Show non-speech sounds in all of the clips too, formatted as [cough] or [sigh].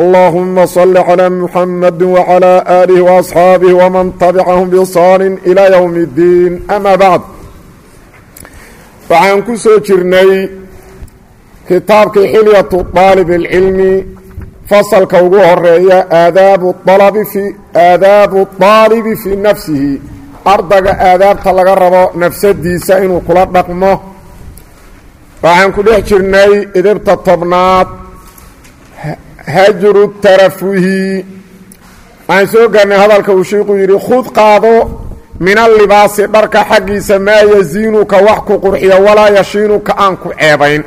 اللهم صل على محمد وعلى آله وأصحاabه ومن تبعهم بإحsaan إلى يوم الدين أmا bعd waxaan ku soo jirnay kitaabkii xilyaة طaalib الcilmi fasalka ugu horeeya aadaabu الطaalibi fii nafsihi ardayga aadaabta laga rabo nafsadiisa inuu kula dhaqmo waxaan ku dhex jirnay idibta tobnaad hajru tarafuhi. Waxaan soo gaarnay hadalka uu sheikuu yidhi khud qaado min allibaasi dharka xaggiisa maa yasiinuka wax ku qurxiya walaa yashiinuka aan ku ceebayn.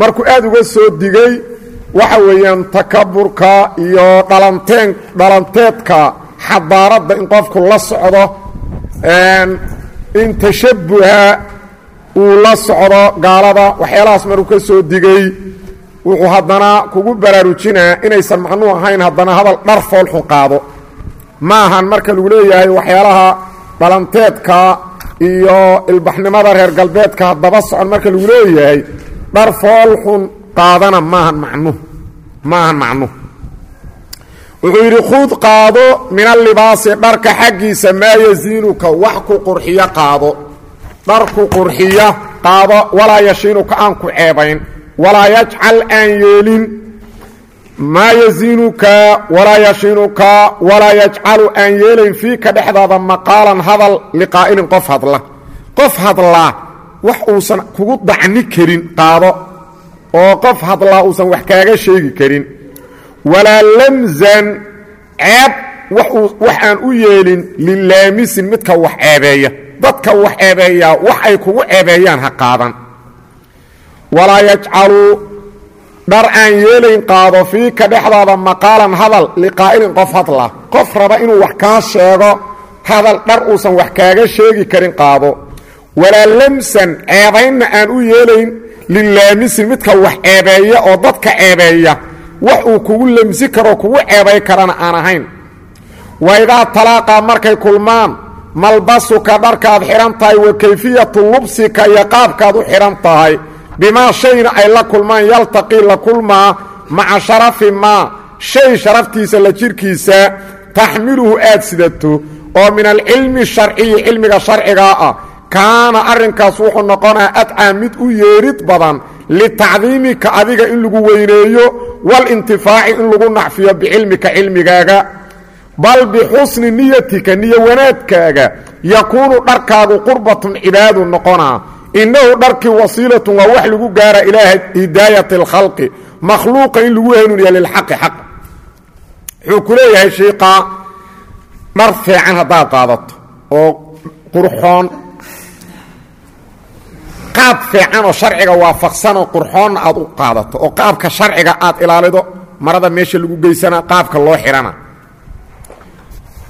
Markuu aad uga soo digay waxa weeyaan takaburka iyo dhalanteen dhalanteedka xadaaradda in qofku la socdo in tashabuha uu la socdo gaalada waxyaalahaas maruu ka soo digay wuxuu haddana kugu baraarujinaa inaysan macnuu ahayn haddana hadal dhar foolxun qaado. Ma ahan marka lagu leeyahay waxyaalaha dhalanteedka iyo ilbaxnimada reer galbeedka haddaba socon marka lagu leeyahay dhar foolxun qaadana maahan macnu ma ahan macnuh wuxuu yidhi khud qaado min allibaasi dharka xaggiisa maa yasiinuka wax ku qurxiyo qaado. Dhar ku qurxiya qaado walaa yashiinuka aan ku ceebayn walaa yajcal aan yeelin. Maa yasiinuka walaa yashiinuka walaa yajcalu aan yeelayn fiika dhexdaada maqaalan hadal liqaa'ilin qof hadla. Qof hadlaa wax uusan kugu dacni karin qaado oo qof hadlaa uusan wax kaaga sheegi karin. Walaa lamsan ceeb wax aan u yeelin lilaamisin midka wax ceebeeya. Dadka wax ceebeeyaa wax ay kugu ceebeeyaan ha qaadan walaa yajcalu dhar aan yeelayn qaado fiika dhexdaada maqaalan hadal liqaa'ilin qof hadla. Qof raba inuu wax kaa sheego hadal dhar uusan wax kaaga sheegi karin qaado. Walaa lamsan ceebaynna aan u yeelayn lilaamisin midka wax ceebeeya oo dadka ceebeeya. Wax uu kugu lamsi karoo kugu ceebay karana aan ahayn. Waidaa talaaqaa markay kulmaan malbasuka dharkaad xidhan tahay wa kayfiyatu lubsika iyo qaabkaad u xidhan tahay bimaa shayna ay la kulmaan yaltaqii la kulmaa maca sharafi maa shay sharaftiisa la jirhkiisa taxmiluhu aad sidato oo min alcilmi sharciyi cilmiga sharcigaa ah kaana arrinkaas wuxuu noqonaa adcaa mid u yeerid badan litacdiimika adiga in lagu weyneeyo walintifaaci in lagu nacfiyo bicilmika cilmigaaga bal bixusni niyatika niyo wanaadkaaga yakuunu dharkaagu qurbatun cibaadu noqonaa innahu dharkii wasiilatun waa wax lagu gaara ilaa hidaayati اlkhalqi makhluuqa in lagu hanuuniya lilxaqi xaq. Wuxuu ku leeyahay shiiqaa dhar fiican haddaad qaadato oo qurxoon qaab fiican oo sharciga waafaqsanoo qurxoonna aad u qaadato oo qaabka sharciga aad ilaalido marada meesha lagu geysana qaabka loo xidhana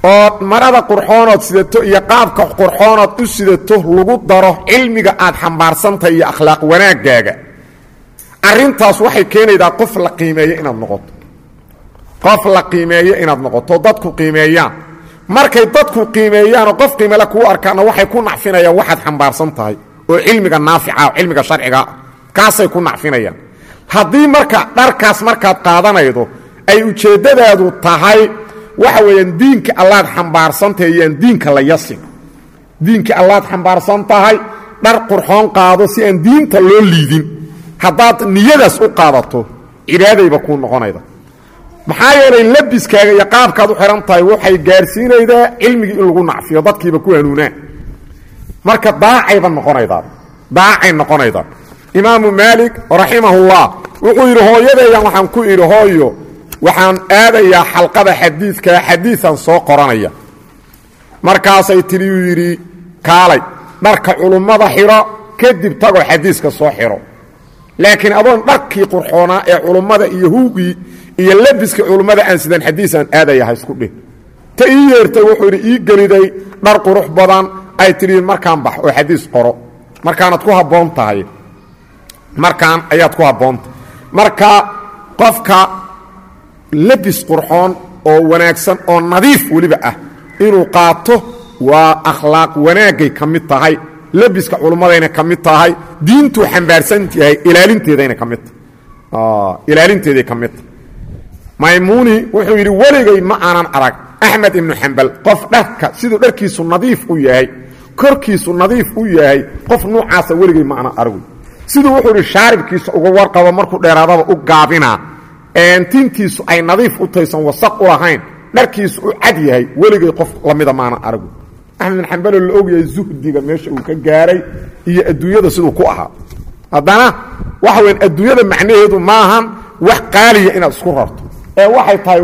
oo marada qurxoonood sidato iyo qaabka qurxoonood u sidato lagu daro cilmiga aad xambaarsantahay iyo akhlaaq wanaagaaga arrintaas waxay keenaydaa qof la qiimeeyo inaad noqoto. Qof la qiimeeyo inaad noqoto dadku qiimeeyaan. Markay dadku qiimeeyaanoo qof qiimele kuu arkaanna waxay ku nacfinayaan waxaad xambaarsan tahay oo cilmiga naafica cilmiga sharcigaa kaasay ku nacfinayaan. Haddii marka dharkaas markaad qaadanaydo ay ujeeddadaadu tahay waxa weeyaan diinka allaad xambaarsan tahay yaan diinka la yasin diinka allaad xambaarsan tahay dhar qurxoon qaado si aan diinta loo liidin. Haddaad niyadaas u qaadato cibaadayba kuu noqonayda. Maxaa yeelay labiskaaga iyo qaabkaad u xidhan tahay waxay gaarsiinaydaa cilmigii in lagu nacfiyo dadkiiba ku hanuunaa marka daacayba noqonaydaa daacay noqonaydaa imaamu maalik raximahullah wuxuu yidhi hooyadeeyan waxaan ku idhi hooyo waxaan aadayaa xalqada xadiidka xadiian soo qoranaya. Markaasay tidhi uu yidhi kaalay dharka culummada xidho kadib tagoo xadiiska soo xidho. Laakiin adoon dharkii qurxoonaa ee culummada iyo hugii iyo labiska culummada aan sidan xadiisaan aadaya ha isku dhih ta ii yeertay wuxuu yidhi ii geliday dhar qurux badan ay tidhi markaan bax oo xadiis qoro. Markaanaad ku habboon tahay. Markaan ayaad ku habboontahay marka qofka labis qurxoon oo wanaagsan oo nadiif weliba ah. Inuu qaato waa akhlaaq wanaagay ka mid tahay. Labiska culummadayna ka mid tahay. Diintuu xambaarsan yahay ilaalinteedayna ka mid. Tahay ilaalinteeday ka mid. Maymuuni wuxuu yidhi weligay ma aanan arag. Axmed ibnu xambal qof dharka siduu dharkiisu nadiif u yahay korkiisu nadiif u yahay qof nuucaasa weligay ma aanan arag siduu wuxuu idhi shaaribkiisa uga warqabo markuu dheeraadaba u gaabinaa tintiisu ay nadiif u taysan wasaq u lahayn dharkiisu u cad yahay. Weligay qof lamida maanan aragu. Axmed bin xambaloo la ogyahay zuhdiga meesha uu ka gaaray iyo adduunyada siduu ku ahaa. Haddana waxa weyn adduunyada macnaheedu maahan wax qaaliya inaad isku rarto. Ee waxay tahay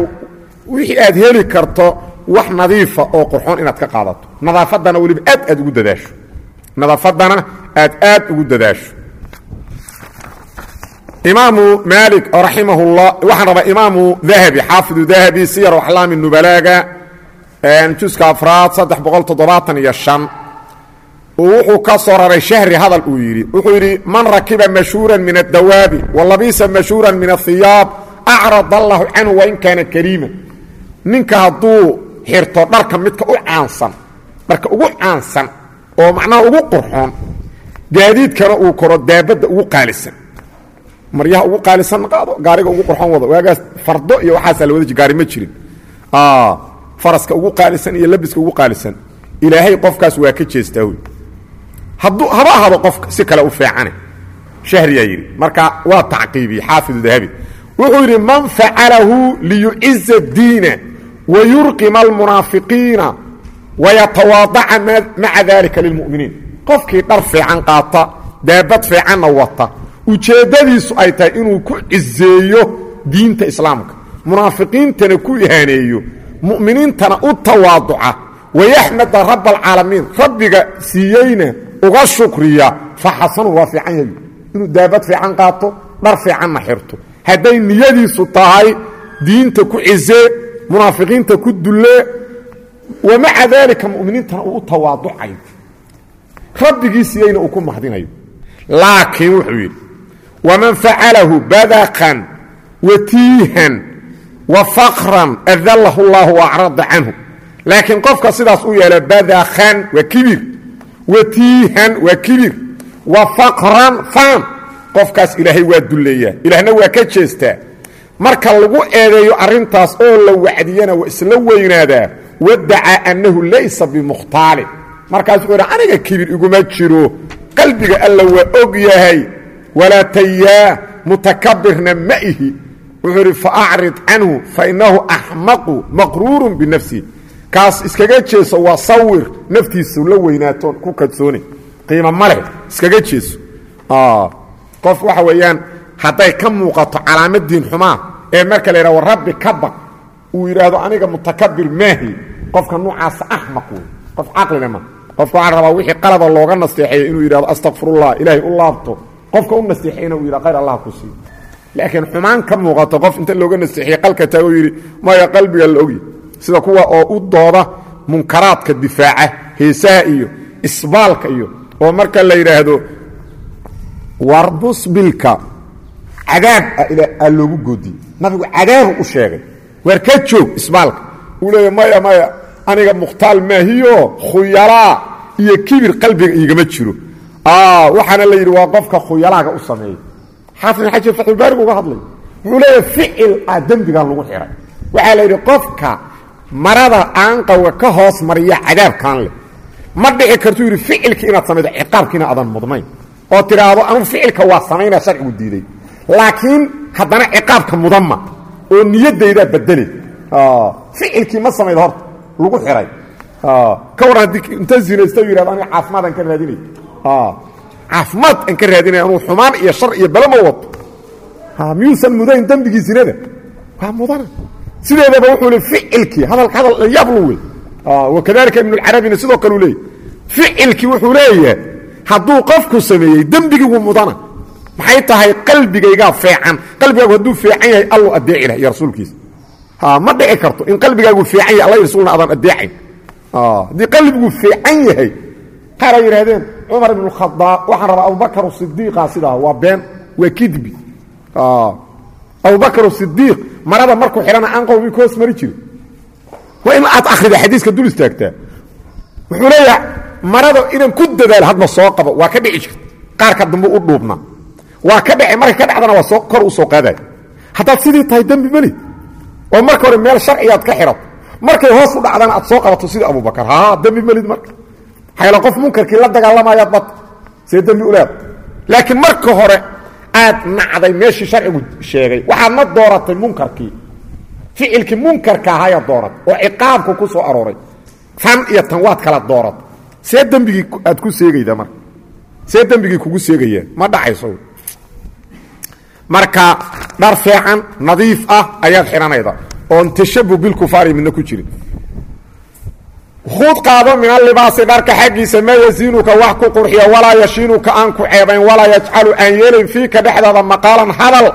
wixii aad heli karto wax nadiifa oo qurxoon inaad ka qaadato. Nadaafaddana weliba aad aad ugu dadaasho. Nadaafaddana aad aad ugu dadaasho imaamu maali raximah اllah waxaan rabaa imaamu dahabi xaafidu dahabi siyar axlaami nubalaaga juska afraad saddex boqol toddobaatan iyo shan. Wuxuu ka soo raray shahri hadal uu yidhi. Wuxuu yidhi man rakiba mashhuura min addawaabi walabisa mashhuura min ahiyaab acrad allahu canhu wain kaana kariima. Ninka hadduu xirto dharka midka u caansan dharka ugu caansan oo macnaha ugu qurxoon gaadiidkana uu koro daabadda ugu qaalisan maryaha ugu qaalisan qaado gaariga ugu qurxoon wado. Waagaas fardo iyo waxaasaa la wada gaari ma jirin. Faraska ugu qaalisan iyo labiska ugu qaalisan. Ilaahay qofkaas waa ka jeestaa wy hadduu haba ahado qof si kale u fiicane shahriyaa yidhi marka waa tacqiibiyey xaafidu dahabi. Wuxuu yidhi man facalahu liyuciza diina wayurqima almunaafiqiina wayatawaadaca maca dalika lilmu'miniin qofkii dhar fiican qaata daabad fiicanna wata ujeeddadiisu ay tahay inuu ku ciseeyo diinta islaamka. Munaafiqiintana ku ihaaneeyo mu'miniintana u tawaaduca. Wayaxmada rab alcaalamiin rabbiga siiyeyna uga shukriya. Fa xasanu waa fiican yahay. Inuu daabad fiican qaato dhar fiicanna xirto. Hadday niyadiisu tahay diinta ku cisee munaafiqiinta ku dullee wa maca daalika mu'miniintana uu u tawaaducayo. Rabbigii siiyeyna uu ku mahdinayo laakiin wuxuu yidhi waman facalahu badaqan watiihan wa faqran adallahu اllahu acrada canhu laakiin qofka sidaas u yeela badakhan waa kibir watiihan waa kibir wa faqran faan qofkaas ilaahay waa dulleeyaa ilaahna waa ka jeestaa marka lagu eedeeyo arrintaas oo la wacdiyana waa isla weynaadaa wadacaa annahu laysa bimukhtaalin markaas wuxuu idhi aniga kibir iguma jiro qalbiga alla waa og yahay walaa tayaa mutakabirna ma ihi. Wuxuu idhi faacrid canhu fainahu axmaqu maqruurun binafsihi kaas iskaga jeeso waa sawir naftiisu la weynaatoon ku kadsooni qiimo maleh iskaga jeeso. Qof waxa weeyaan hadday ka muuqato calaamadiin xumaa ee marka la yidhah rabbi ka baq. Uu yidhaahdo aniga mutakabir maahi. Qofka nuucaasa axmaq wey qof caqlina ma. Qofka waxaa rabaa wixii qalada looga nasteexeeyo qofka u nasteexeyna uu yidhah khayr allah ku siiyo laakiin xumaan ka muuqato qof inta looga nasteexiyey qalka taago yidhi maya qalbiga la ogya sida kuwa oo u dooda munkaraadka difaaca heesaha iyo isbaalka iyo oo marka la yidhaahdo war musbilka cadaab a loogu goodiyey nabigu cadaabu u sheegay waar ka joog isbaalka? Uu leeya maya maya aniga mukhtaal maahiyo khuyalaa iyo kibir qalbiga igama jiro waxaana la yidhi waa qofka khuyalaaga u sameeya xaafid bin xajar fatxulbaarig uga hadlay. Wuxuu leeya ficil ah dembigan lagu xihay waxaa la yidhi qofka marada aanqawga ka hoos mariya cadaabkan leh ma dhici kartuu yidhi ficilkii inaad samaydo ciqaabkiina adan mudnayn. Oo tidhaahdo anugu ficilka waa samaynaa sharcigu diiday. Laakiin haddana ciqaabka mudanma oo niyadaydaa bedele ficilkii ma samaydo horta lagu xihay ka warran haddii inta zinaysta u yihahdo aniga caafimaad aan ka raadinay caafimaad aan ka raadinay anugu xumaan iyo shar iyo bale ma wato miyuusan mudayn dembigii zinada waa mudana sideedaba wuxuu le ficilkii hadalka hadal yablu wey wakadalika ibnu lcarabina sidoo kaleu leeyay ficilkii wuxuu leeyahay hadduu qofku sameeyey dembigii wuu mudana. Maxay tahay qalbigaygaa feecan? Qalbigaagu hadduu feecan yahay allu adeeci lah iyo rasuulkiisa ma dhici karto in qalbigaagu fiican yahay alla rasuulna aadan adeecayn haddii qalbigu fiican yahay qaara yidhahdeen cumar ibn khadaab waxaan rabaa abubakar sidiiqa sidaa waa been waa kidbi. Abubakar sidiiq marada markuu xidhana aan qowmi ka hoos mari jiri waa in aad akrida xadiiska dul istaagtaa wuxuu leeyaha marada inaan ku dadaalo hadma soo qabo waa ka dhici jirta qaarka dambe u dhuubnaa waa ka dhace markay ka dhacdana waa soo kor u soo qaadaya haddaad sidii tahay dembi melid oo marka hore meel sharcigaad ka xidhato markay hoos u dhacdana aad soo qabato sidii abubakar. Ha dembi melid marka xayla qof munkarkii la dagaalamayaad bad see dembi uleeda laakiin marka hore aad nacday meeshii sharcigu sheegay. Waxaadna dooratay munkarkii. Ficilkii munkarka ahaayaad dooratay oo ciqaabku ku soo arooray. Tan iyo tan waad kala dooratay. See dembigii aad ku seegayda marka see dembigii kugu seegaya ma dhacayso. Marka dhar fiican nadiif ah ayaad xidhanayda oon tashabuh bilkufaari midna ku jirin khud qaado min alibaasi dharka xaggiisa maa yasiinuka wax ku qurxiya walaa yashiinuka aan ku ceebayn walaa yajcalu aan yeelayn fiika dhexdaada maqaalan hadal.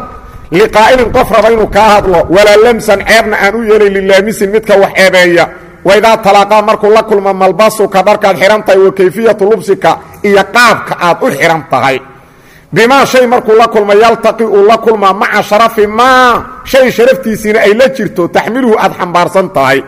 Liqaa'ilin qof raba inuu kaa hadlo walaa lamsan ceebna aan u yeelayn lilaamisin midka wax ceebeeya. Waidaa talaaqaa markuu la kulma malbasuka dharkaad xidhan tahay wa kayfiyatu lubsika iyo qaabka aad u xidhan tahay. Bimaa shay markuu la kulma yaltaqi uu la kulmaa maca sharafi maa shay sharaftiisiina ay la jirto taxmiluhu aad xambaarsan tahay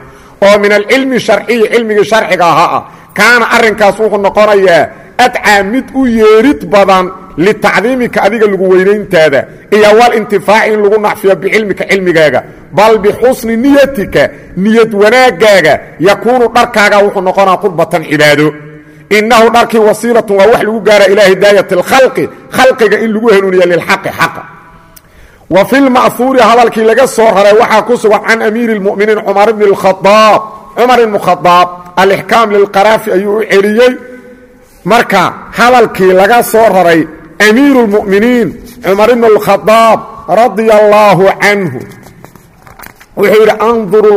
oo min alcilmi sharciyi cilmigii sharciga ahaa ah kaana arrinkaas wuxuu noqonayaa adcaa mid u yeerid badan litacdiimika adiga lagu weynayntaada iyo walintifaaci in lagu nacfiyo bicilmika cilmigaaga. Bal bixusni niyatika niyad wanaagaaga yakuunu dharkaaga wuxuu noqonaa qurbatan cibaado. Inahu dharkii wasiilatun waa wax lagu gaara ilaa hidaayat اlkhalqi khalqiga in lagu hanuuniya lilxaqi xaqa wa fi lma'huuri hadalkii laga soo raray waxaa ku sugan can amiiri اlmuminiin cumar bni اkhaaab cumar ibnu khadaab alixkaam lilqaraafi ayuu u celiyey marka hadalkii laga soo raray amiiru اlmuminiin cumar ibn اlkhadaab radia allaahu canhu wuxuu yidhi anduru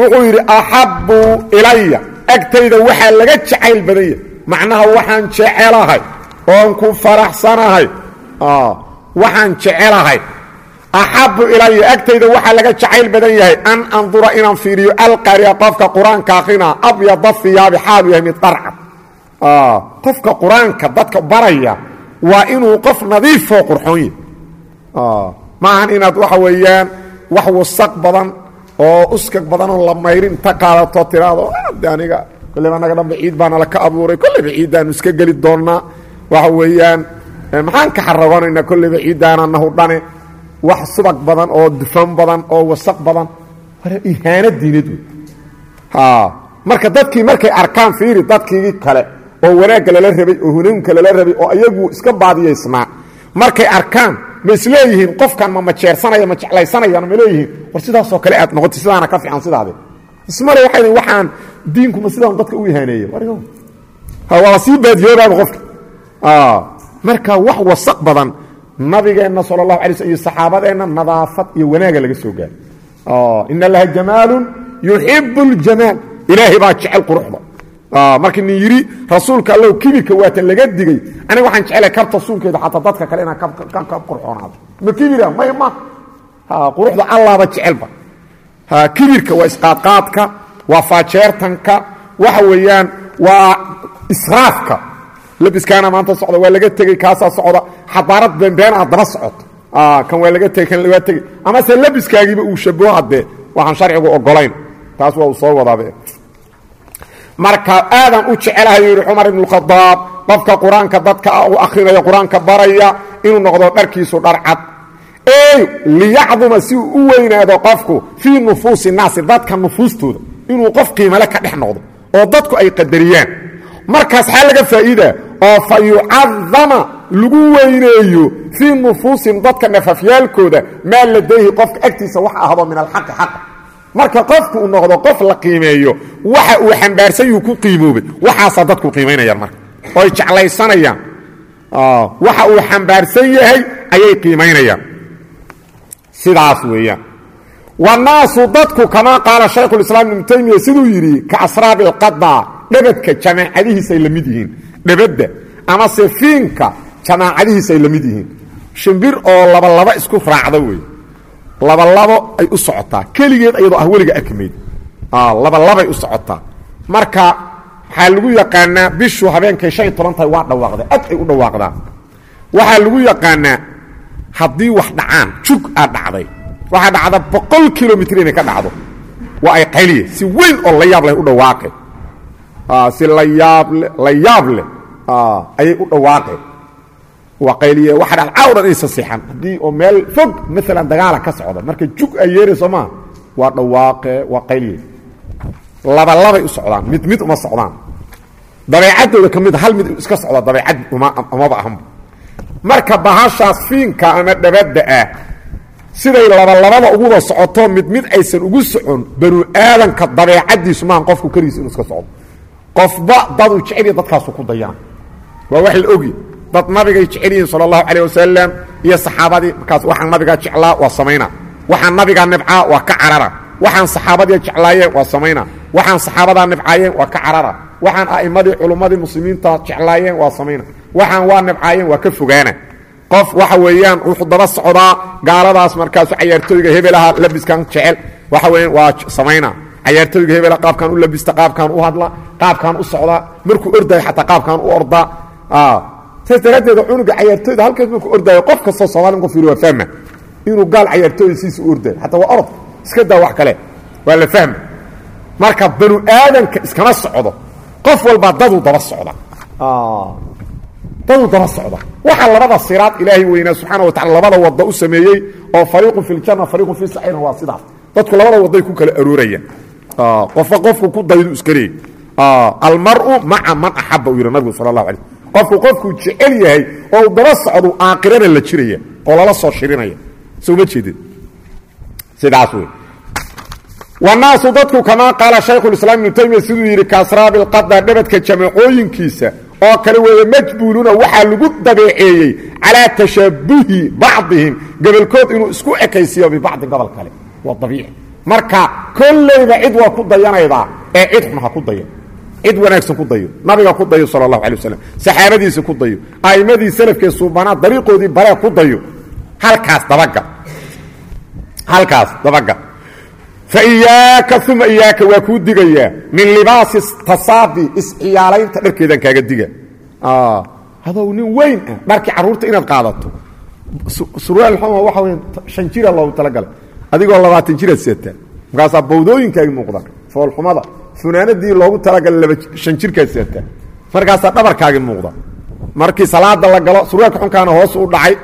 wuxuu yidhi axabu ilaya agtayda waxaa laga jacayl badanya macnaha waxaan jecelahay oon ku faraxsanahay waxaan jecelahay. Axabu ilaya agtayda waxaa laga jacayl badan yahay an andura inaan fiiriyo alqariya qofka qur'aanka akrina abyada hiyaabi xaalu yahay mid dharcad qofka qur'aanka dadka baraya waa inuu qof nadiifoo qurxoon yahy maahan inaad waxa weeyaan wax wasaq badan oo uskag badanoo la mayrin inta qaadato tiraado de aniga kolleyba anaga dhanba ciid baana laka abuuray kolleyba ciiddaanu iska geli doonnaa. Waxa weeyaan maxaan ka xaragoonaynaa kolleyba ciiddaana nahu dhane? Wax subag badan oo dufan badan oo wasaq badan. Hore ihaano diinad wey marka dadkii markay arkaan fiiri dadkiigii kale oo wanaagga lala rabay oo hunuunka lala rabay oo ayagu iska baadiyaysnaa markay arkaan ma isleeyihiin qofkan ma majeersanaya ma jeclaysanayaan ma leeyihiin war sidaasoo kale aad noqotay sidaana ka fiican sidaade. Ismale waxay waxaan diinkuma sidaan dadka u ihaaneeya waa sii baadiyoobaaba qofka marka wax wasaq badan nabigeenna sala allahu alay slm iyo saxaabadeenna nadaafad iyo wanaaga laga soo gaaro. Ina laha jamaalun yuxibu اljamaal ilaahay baa jecel quruxda. Markii nin yidhi rasuulka allow kibirka waatan laga digay aniga waxaan jeclay kabta suunkeeda xataa dadka kale inaan ka qurxoonaado. Ma kibira may ma. Quruxda allaaba jecelba kibirka waa isqaadqaadka waa faajeertanka waxa weeyaan waa israafka labiskaana maanta socda waa laga tegey kaasaa socda. Xadaarad beenbeen aad socoto kan waa laga tegey kan waa tegey. Amase labiskaagiiba uu shabaho haddee waxaan sharcigu ogolayn. Taas waa uu soo wadaabe marka aadaan u jecelahay yidhi cumar ibnu khadaab qofka qur'aanka dadka u akrinaya qur'aanka baraya inuu noqdo dharkiisu dhar cad. Ey liyacduma si uu u weynaado qofku fii nufuusi naasi dadka nufuustooda inuu qof qiimale ka dhex noqdo oo dadku ay qadariyaan. Markaas xaa laga faa'iida oo fa yucadama lagu weyneeyo fii nufuusihim dadka nafafyaalkooda maa ladayhi qofka agtiisa wax ahdo min alxaqi xaqa marka qofku uu noqdo qof la qiimeeyo waxa uu xambaarsan ku qiimoobay waxaasaa dadku qiimaynayaan marka. Oy jeclaysanayaan. Waxa uu xambaarsan yahay ayay qiimaynayaan sidaas weeyaan. Wanaasu dadku kamaa qaala shaykhulislaam ibnu taymiya siduu yidhi ka asraabi alqada dhebadka jamaacadihiisay la mid yihiin dhebadda amase fiinka jamaacadihiisay la mid yihiin. Shimbir oo labalaba isku raacda wey. Labalabo ay u socotaa. Keligeed iyadoo ah weliga arkimayd labalabay u socotaa. Marka waxaa lagu yaqaanaa bishu habeenkay shan iyo toban tahay waa dhawaaqda ad ay u dhawaaqdaa. Waxaa lagu yaqaanaa haddii wax dhacaan jug aad dhacday. Waxaa dhacda boqol kilomitr inay ka dhacdo. Waa ay qayliye. Si weyn oo la yaab leh u dhawaaqe si layaable la yaab leh ayay u dhawaaqeen. Waa qayliye waxa dha cawdhan inaysa seexan haddii oo meel fog maalan dagaala ka socda marka jug ay yeerayso maa waa dhawaaqe waa qayliye labalabay u socdaan. Mid mid uma socdaan. Dabeecaddooda ka mid hal mid iska socda dabeecad umaba ahanba marka bahashaas fiinka ama dhabadda ah siday labalabada uguda socoto mid mid aysan ugu socon banu aadanka dabeecadiisu maahan qofku keligiis inuu iska socdo qofba daduu jeceliya dadkaasu ku dayana waa wax la ogi. Dad nabigay jecel yihiin sala allahu calayh wasalam iyo saxaabadii markaas waxaan nabigaa jeclaa waa samayna. Waxaan nabigaa nibcaa waa ka carara. Waxaan saxaabadii jeclaayeen waa samayna. Waxaan saxaabadaa nibcaayeen waa ka carara. Waxaan a'immadii culummadii muslimiinta jeclaayeen waa samayna. Waxaan waa nibcaayeen waa ka fogaana. Qof waxa weeyaan wuxuu daba socdaa gaaladaas markaasu cayaartooyga hebelaha labiskan jecel. Waxa weeyaan waa samayna cayaartooyga hebela qaabkaan u labista qaabkaan u hadla qaabkaan u socdaa markuu ordayo xataa qaabkaan u ordaa saas daraaddeed cunuga cayaartooyda halkaas markuu ordaayo qof kastoo soomali qof yiri waa fahma. Inuu gaal cayaartooyda siisa u xataa waa orod. Iska daa wax kale waa la fahma. Marka banu aadanka iskama socdo qof walbaa daduu daba socda. Daduu daba socda. Waxaa labada siraad ilaahay weynaa subxaana watacala labada wado u sameeyey oo fariiqun fi ljanna fariiqun fi saciirna waa sidaas. Dadku labada waday ku kala aroorayaan qofka qofku ku daydu iska leey almaru maca man axaba uu yidhi nabigu sala allahu alay qofku qofkuu jecel yahay oo u daba socdu aakhirana la jiraya oo lala soo shirinaya. Soo ma jeedin? Sidaas wey wanaasu dadku kamaa qaala shaykhulislaam ibnu taymiya siduu yidhi kaasraabi lqada dhabadka jamacooyinkiisa. Oo kale weeye majbuuluuna waxaa lagu dabeeceeyey calaa tashabuhi bacdihim gobolkood inuu isku ekaysiiyo bibacdin gobol kale. Waa abiici marka kollayba cid waa ku dayanaydaa ee cid xun ku dayan cid wanaagsan ku dayo. Nabiga ku dayo sala allahu alay saxaabadiisa ku dayo. A'immadii salafkee suubanaa dariiqoodii baree ku dayo. Halkaas dabaga halkaas dabaga faiyaaka uma iyaaka waa kuu digayaa min libaasi tasaabi isciyaalaynta dharkeedaan kaaga diga. Adow nin weyn ah dharkii inaad qaadato. Surwaal xuma waxa wey shan jira talagalay adigoo labaatan jiraad seetaa markaasaa bawdooyinkaagi muuqdaan foolxumada funaanadii loogu talagalay laba shan jirkaad seetaa markaasaa dhabarkaagi muuqda. Markii salaada la galo surwaalka xunkaana hoos u dhacay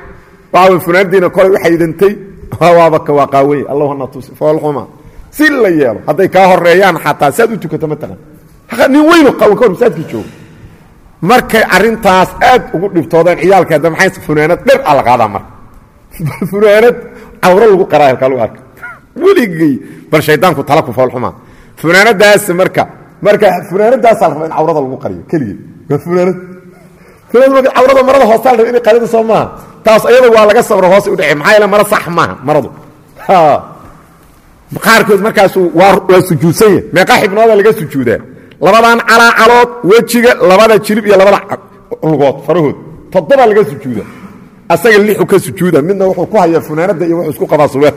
waxa wey funaanadiina kolay u xaydantay. Waabaka waa qaawey allahuna tusi foolxuma. Si la yeelo hadday kaa horeeyaan xataa saad u tukato ma taqan nin weynu qawan ka hor masaajidka jooga. Markay arrintaas aad ugu dhibtoodeen ciyaalka hadda maxay funaanad dher a qaadaa marka. [laughs] Funaanad cawro lagu qaraa halkaa lagu arka weligay bal shaydaanku tala ku foolxumaa funaanadaas marka marka funaanadaasaa la rabaa in cawrada lagu qariyo keligii waa funaanad? Funaanad cawrada marada hoosaa raba inay qarido soo maaha. Taas ayada waa laga sabro hoos u dhece maxaa yeele mara sax maaha maradu. Qaarkood markaasu waa sujuudsan yahy meeqa xibnooda laga sujuudaa. Labadan calaacalood wejiga labada jilib iyo labada lugood farahood toddoba laga sujuuda asaga lixu ka sujuuda midna wuxuu ku hayaa funaanada iyo wuxuu isku qabaa suweel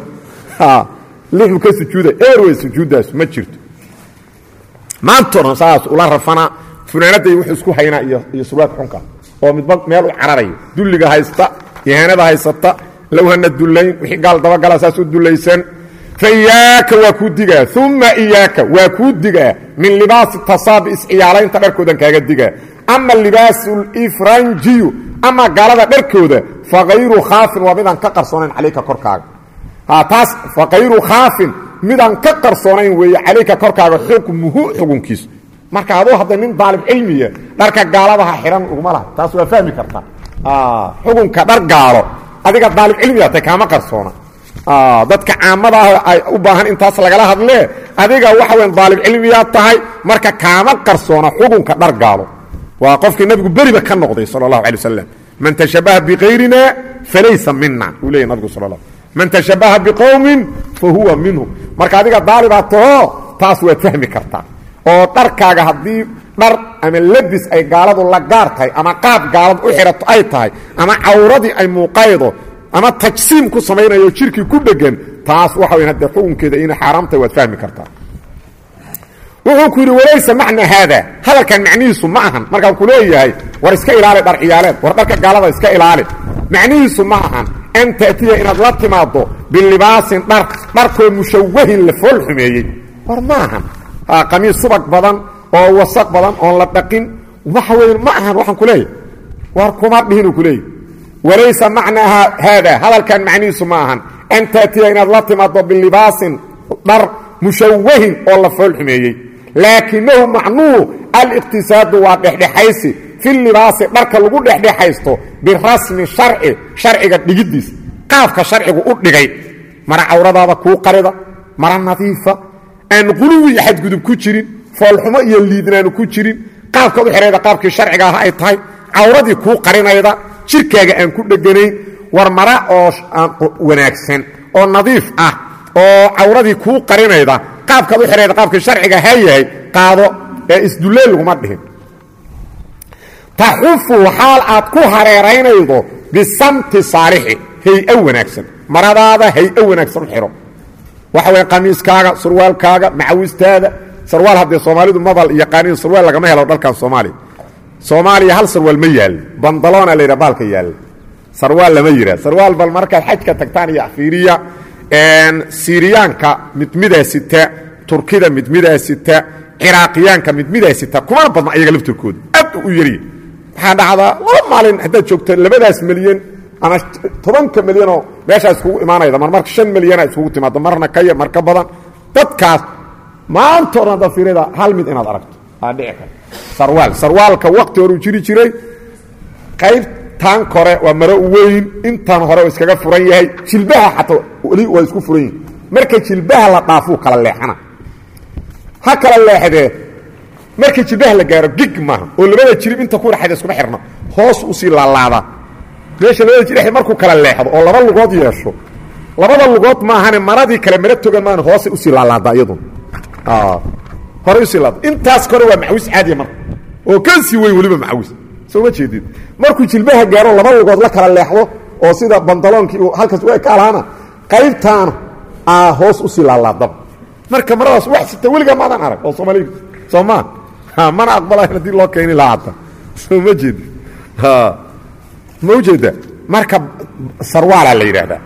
lixu ka sujuuda eerwey sujuuddaas ma jirto. Maantona saas ula rafana funaanada iyo wuxuu isku haynaa iyo surwaalka xunka. Oo midba meel u cararayo. Dulliga haysta ihaanada haysata lowhana dullayn wixii gaal dabagala saas u dullaysan. Faiyaaka waa kuu digaa uma iyaaka waa kuu digaa min libaasi tasaabi isciyaalaynta dharkoodan kaaga digaa. Ama libaasu lifranjiyu ama gaalada dharkooda fakayru khaafin waa midaan ka qarsoonayn calayka korkaaga taas fakayru khaafin midaan ka qarsoonayn weeye calayka korkaaga xukmuhu xukunkiisu marka aduu hadda nin daalib cilmiya dharka gaaladaha xihan uguma laha taas waa fahmi kartaa xukunka dhar gaalo adiga daalib cilmiga tay kaama qarsoona dadka caamada ah ay u baahan intaas lagala hadlee adiga waxa weyn daalib cilmiyaa tahay marka kaama qarsoona xukunka dhar gaalo waa qofkii nabigu beriba ka noqday sal اlahu alay wasalam man tashabaha bikayrina falaysa mina uu leeyay nabigu sal man tashabaha biqowmin fahuwa minhum marka adiga daalibaa taho taas waad fahmi kartaa oo dharkaaga haddii dhar ama labis ay gaaladu la gaar tahay ama qaab gaalad u xidhato ay tahay ama cawradii ay muuqaydo ama tajsiim ku samaynayo jirkii ku dhegan taas waxa weyn haddee xukunkeeda inay xaaraamtahay waad fahmi kartaa wuxuu ku yidhi walaysa macna haada? Hadalkan macnihiisu ma ahan. Markaan leeyahay war iska ilaali dhar ciyaaleed war dharka gaalada iska ilaali. Macnihiisu ma an ta'tiya inaad la timaaddo bilibaasin dhar dharkoo mushawahin la fool war ma ahan. Qamiis subag badan oo wasaq badan oon la dhaqin waxa weyn ma ahan ku leeyahay. War kuma dhihinuu ku leeyahy walaysa macnaa haada? Hadalkan macnihiisu ma an taatiya inaad la timaaddo bilibaasin dhar mushawahin oo la fool laakinahu macnuhu aliqtisaadu waa dhexdhexaysi fi libaasi dharka lagu dhexdhexaysto birasmi sharci sharciga dhigiddiis qaafka sharcigu u dhigay mara cawradaada kuu qarida mara nadiifa aan quluwi xadgudub ku jirin foolxumo iyo liidnaanu ku jirin qaabkaad u xihayda qaabkii sharciga ah ay tahay cawradii kuu qarinayda jirkaaga aan ku dheganayn war mara oo wanaagsan oo nadiif ah oo cawradii kuu qarinayda qaabkaad u xihayda qaabkii sharciga ha yahay qaado ee isdulleel laguma dhihin. Taxufu xaal aad ku hareeraynaydo bisamti saalixi hay'o wanaagsan. Maradaada hay'o wanaagsan u xidho waxa weye qamiiskaaga surwaalkaaga macawistaada sarwaal haddee soomaalidu mabal yaqaaniin sarwaal lagama helo dhalkan soomaaliya soomaaliya hal sarwaal ma yaallo bandaloona la yidhaha baalka yaalla sarwaal lama yidhah sarwaal bal markaad xajka tagtaan iyo afiiriya siriyaanka midmidaa sita turkida midmidaa sita ciraaqiyaanka midmidaa sita kumana badna ayaga laftirkooda aad u yarya waxaa dhacdaa laba maalin haddaad joogto labadaas milyan ama tobanka milyanoo meeshaa iskugu imaanayda mar marka shan milyana iskugu timaado marna ka yar mar ka badan. Dadkaas maantoo dhan dafirada hal mid inaad aragto. Aa dhici kar sarwaal sarwaalka wakti horuu jiri jiray qaybtan kore waa maro weyn intan hore iskaga furan yahay jilbaha xataa weli waa isku furan yihiin marka jilbaha la dhaafuu kala leexana. Ha kala leexdee marka jilbaha la gaaro gig maaha oo labada jirib inta ku dhaxayda iskuma xirno hoos u sii laalaadaa meesha labada jir markuu kala leexdo oo laba lugood yeesho labada lugood maahane maradii kale mara togan maan hoosay u sii laalaadaa iyaduna horay u sii laada intaas kore waa macawis caadiya marka oo ka sii weyn weliba macawis soo ma jeedid markuu jilbaha gaaro laba lugood la kala leexdo oo sida bandaloonkii uu halkaas u ekaalaana qaybtaana aa hoos u sii laalaadaba marka maradaas wax sita weligaa maadan arag oo soomaaliya soo maa mana aqbalayn haddii loo keeni lahaa hata soo ma jeedid ma ujeeda marka sarwaalaa la yidhaahdaa.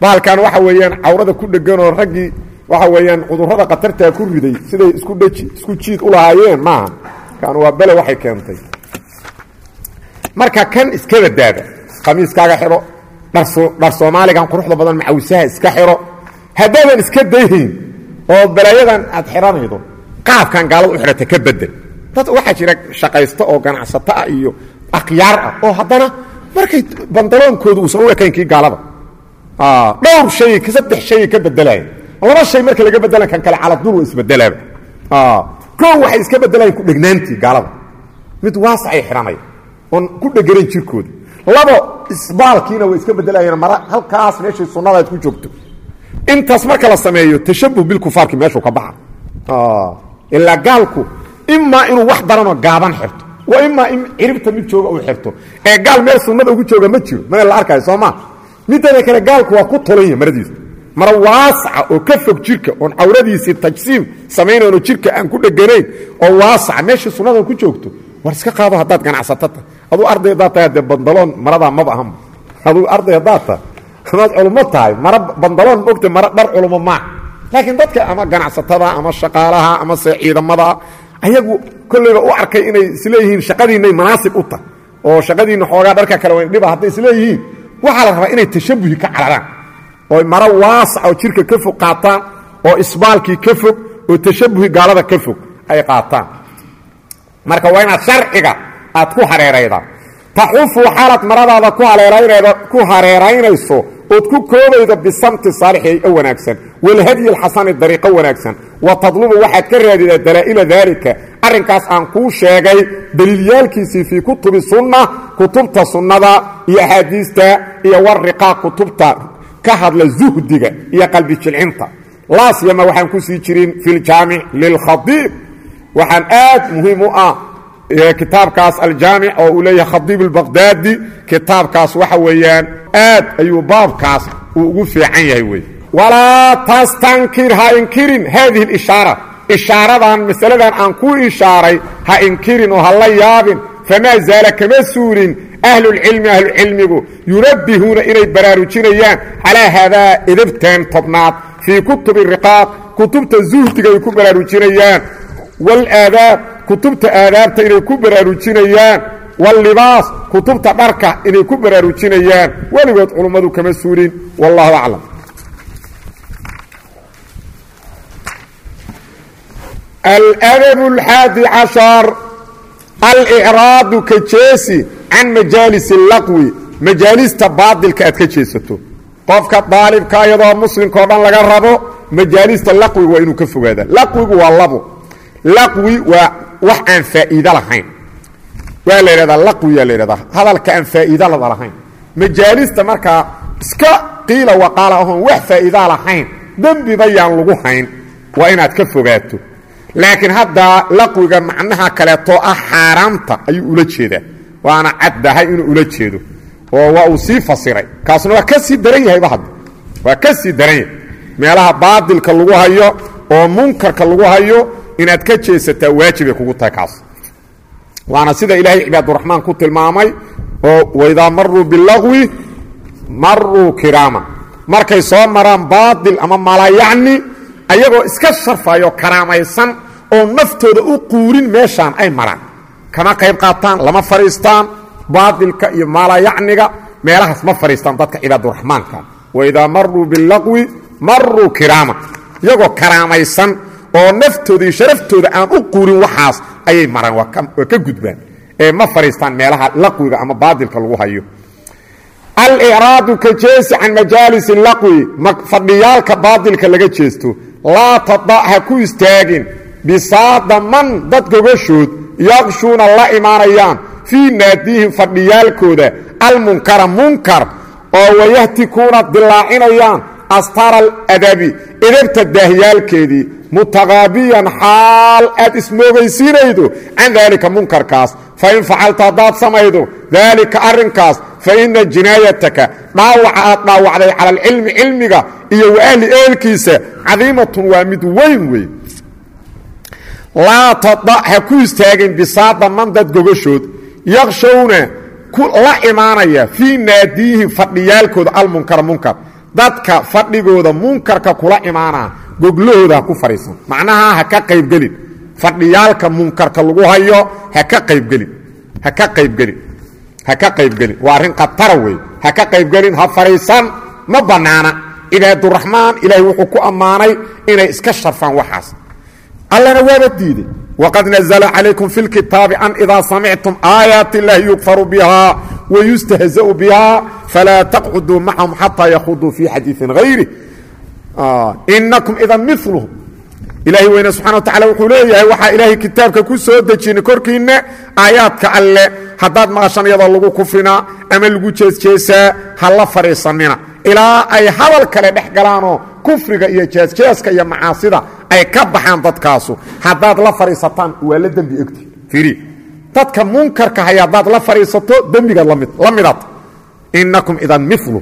Baalkan waxa weeyaan cawrada ku dheganoo raggii waxa weeyaan cudurrada khatartaa ku riday siday isku dheji isku jiid u lahaayeen maaha. Kan waa bele waxay keentay marka kan iskaba daada khamiiskaaga xidho dhar soomaaligan quruxda badan macawisaha iska xidho haddaadan iska dayhayn oo balaayadan aad xidhanaydo qaabkan gaalada u xidhata ka bedel dad waxaa jira shaqaysta oo ganacsato ah iyo akhyaar ah oo haddana markay bandaloonkoodu uusan u ekayn kii gaalada. Dhowr shay saddex shay ka bedelaya laba shay marka laga bedelan kan kale caladul waa isbedelaaba koo waxay iska bedelayan ku dhegnaantii gaalada. Mid waasacay xidhanaya oon ku dheganayn jirkooda labo isbaalkiina way iska bedelayaan mara halkaas meeshay sunnadaad ku joogto. Intaas marka la sameeyo tashabuh bilkufaarki meeshuu ka baxa ilaa gaalku imaa inuu wax daranoo gaaban xirto wa imaa in ciribta mid jooga uu xirto. Ee gaal meel sunnada ugu jooga ma jiro mana la arkayo soo maa midada kale gaalku waa ku tolanya maradiisa. Mara waasaca oo ka fog jirka oon cawradiisii tajsiim samaynaynoo jirka aan ku dheganayn oo waasaca meeshii sunnadan ku joogto war iska qaado haddaad ganacsato tahay aduu arday haddaad tahay bandaloon maradaa maba ahanba aduu arday haddaad tahay amaad culummo tahay mara bandaloon mogta mara dhar culummo maa laakiin dadka ama ganacsatada ama shaqaalaha ama se ciidamada ayagu kolleyba u arkay inay isleeyihiin shaqadiinay manaasib u tahay. Oo shaqadiinna xoogaa dharka kale wayn dhiba hadday isleeyihiin waxaa la rabaa inay tashabuhi ka cararaan oo maro waasac oo jirka ka fog qaataan oo isbaalkii ka fog oo tashabuhi gaalada ka fog ay qaataan. Marka waa inaad sharciga aad ku hareeraydaa taxufu xaalad maradaada ku hareeraynayso ood ku koobaydo bisamti saalixi o wanaagsan walhadyi alxasani dariiqo wanaagsan. Wa tadlubu waxaad ka raadidaa dalaa'ila daalika. Arrinkaas aan kuu sheegay daliilyaalkiisii fii kutubi sunna kutubta sunnada iyo axaadiista iyo wariqaa kutubta ka hadla zuhdiga iyo qalbi jilcinta. Laasyama waxaan ku sii jirin fi ljaamic lilkhadiib waxaan aad muhiim u ah kitaabkaas aljaamic oo uu leeyahay khadiib albaqdaadi kitaabkaas waxa weeyaan aad ayuu baabkaas uu ugu fiican yahay wey walaa tastankir ha inkirin haadihi اlishaara ishaaradan masaladan aan ku ishaaray ha inkirin oo ha la yaabin. Famaa zaala kama suulin ahlulcilmi ahlucilmigu yunabbihuuna inay baraarujinayaan. Calaa haadaa edabtan tobnaad fii kutubi riqaaq kutubta zuhdiga ay ku baraarujinayaan. Walaadaab kutubta aadaabta inay ku baraarujinayaan wاllibaas kutubta dharka inay ku baraarujinayaan weligood culummadu kama suulin wallahu aclam aladab اlxaadi cashar alcraadu ka jeesi can majaalis اlaqwi majaalista baadilka aad ka jeesato qofka daalibka iyadoo muslimkao dhan laga rabo majaalista laqwiga waa inuu ka fogaada laqwigu waa labo laqwi waa wax aan faa'iido lahayn. Waa la yidhahdaa laqwiyaa la yidhahdaa hadalka aan faa'iidalada lahayn. Majaalista markaa iska qiila waqaala ahoon wax faa'iidaa lahayn dembiba yaan lagu hayn. Waa inaad ka fogaato. Laakiin haddaa laqwiga macnaha kaleetoo ah xaaraamta ayuu ula jeedaa. Waana caddahay inuu ula jeedo. Oo waa uu sii fasiray. Kaasuna waa ka sii daran yahayba hadda. Waa ka sii daran yahay. Meelaha baadilka lagu hayo oo munkarka lagu hayo inaad ka jeesataa waajibay kugu tahay kaas. Waana sida ilaahay cibaaduraxmaan ku tilmaamay oo waidaa maruu bilaqwi maruu kiraama. Markay soo maraan baadil ama malayacni ayagoo iska sharfayo karaamaysan oo naftooda u quurin meeshaan ay maraan. Kama qayb qaataan lama fadhiistaan baadilka iyo maalayacniga meelahaas ma fadhiistaan dadka cibaaduraxmaanka waidaa maruu bilaqwi maruu kiraama. Iyagoo karaamaysan oo naftooda iyo sharaftooda aan u quurin waxaas ayay maraan waa ka gudbaan. Ee ma fadhiistaan meelaha laqwiga ama baadilka lagu hayo. Alcraadu ka jeesi can majaalis laqwi fadhiyaalka baadilka laga jeesto. Laa tadac ha ku istaagin. Bisaada man dad gogashood yaqshuuna la imaanayaan. Fii naadihim fadhiyaalkooda almunkara munkar oo wayahtikuuna dilaacinayaan astara aladabi edabta daahyaalkeedii mutaqaabiyan xaal aad ismoogaysiinaydo can daalika munkarkaas. Fain facalta haddaad samaydo daalika arrinkaas fa ina jinaayataka dhaawaca aad dhaawacday cala alcilmi cilmiga iyo wa ahli ehelkiisa cadiimatun waa mid weyn wey laa tadac ha ku istaagin bisaada man dad gogashood yaqshowna la imaanaya fii naadiihim fadhiyaalkooda almunkara munkar. Dadka fadhigooda munkarka kula imaanaa goglahooda ku fadhiisan macnaha ha ka qaybgelin. Fadhiyaalka munkarka lagu hayo ha ka qaybgelin. Ha ka qaybgelin. Ha ka qaybgelin. Waa arrin khatara wey ha ka qaybgelin ha fadhiisan ma bannaana cibaaduraxmaan ilaahay wuxuu ku ammaanay inay iska sharfaan waxaas. Allana waaba diiday. Wqad nazla calaykum fi lkitaabi an idaa samictum aayaati اllahi yukfaru biha wayustahzau biha falaa taqcuduu macahum xataa yakhuduu fii xadiiin hayri inakum idan milhm ilaahay weyne subxana wa tacala wuxuu leeyahay waxaa ilaahay kitaabka ku soo dejinay korkiinna aayaadka alle haddaad maqashan iyadoo lagu kufrinaa ama lagu jeesjeesaa ha la fadhiisanina ilaa ay hadal kale dhex galaanoo kufriga iyo jeesjeeska iyo macaasida ay ka baxaan dadkaasu haddaad la fadhiisataan waa la dembi egti iri dadka munkarka hay haddaad la fadhiisato dembigaad la midata inakum idan milu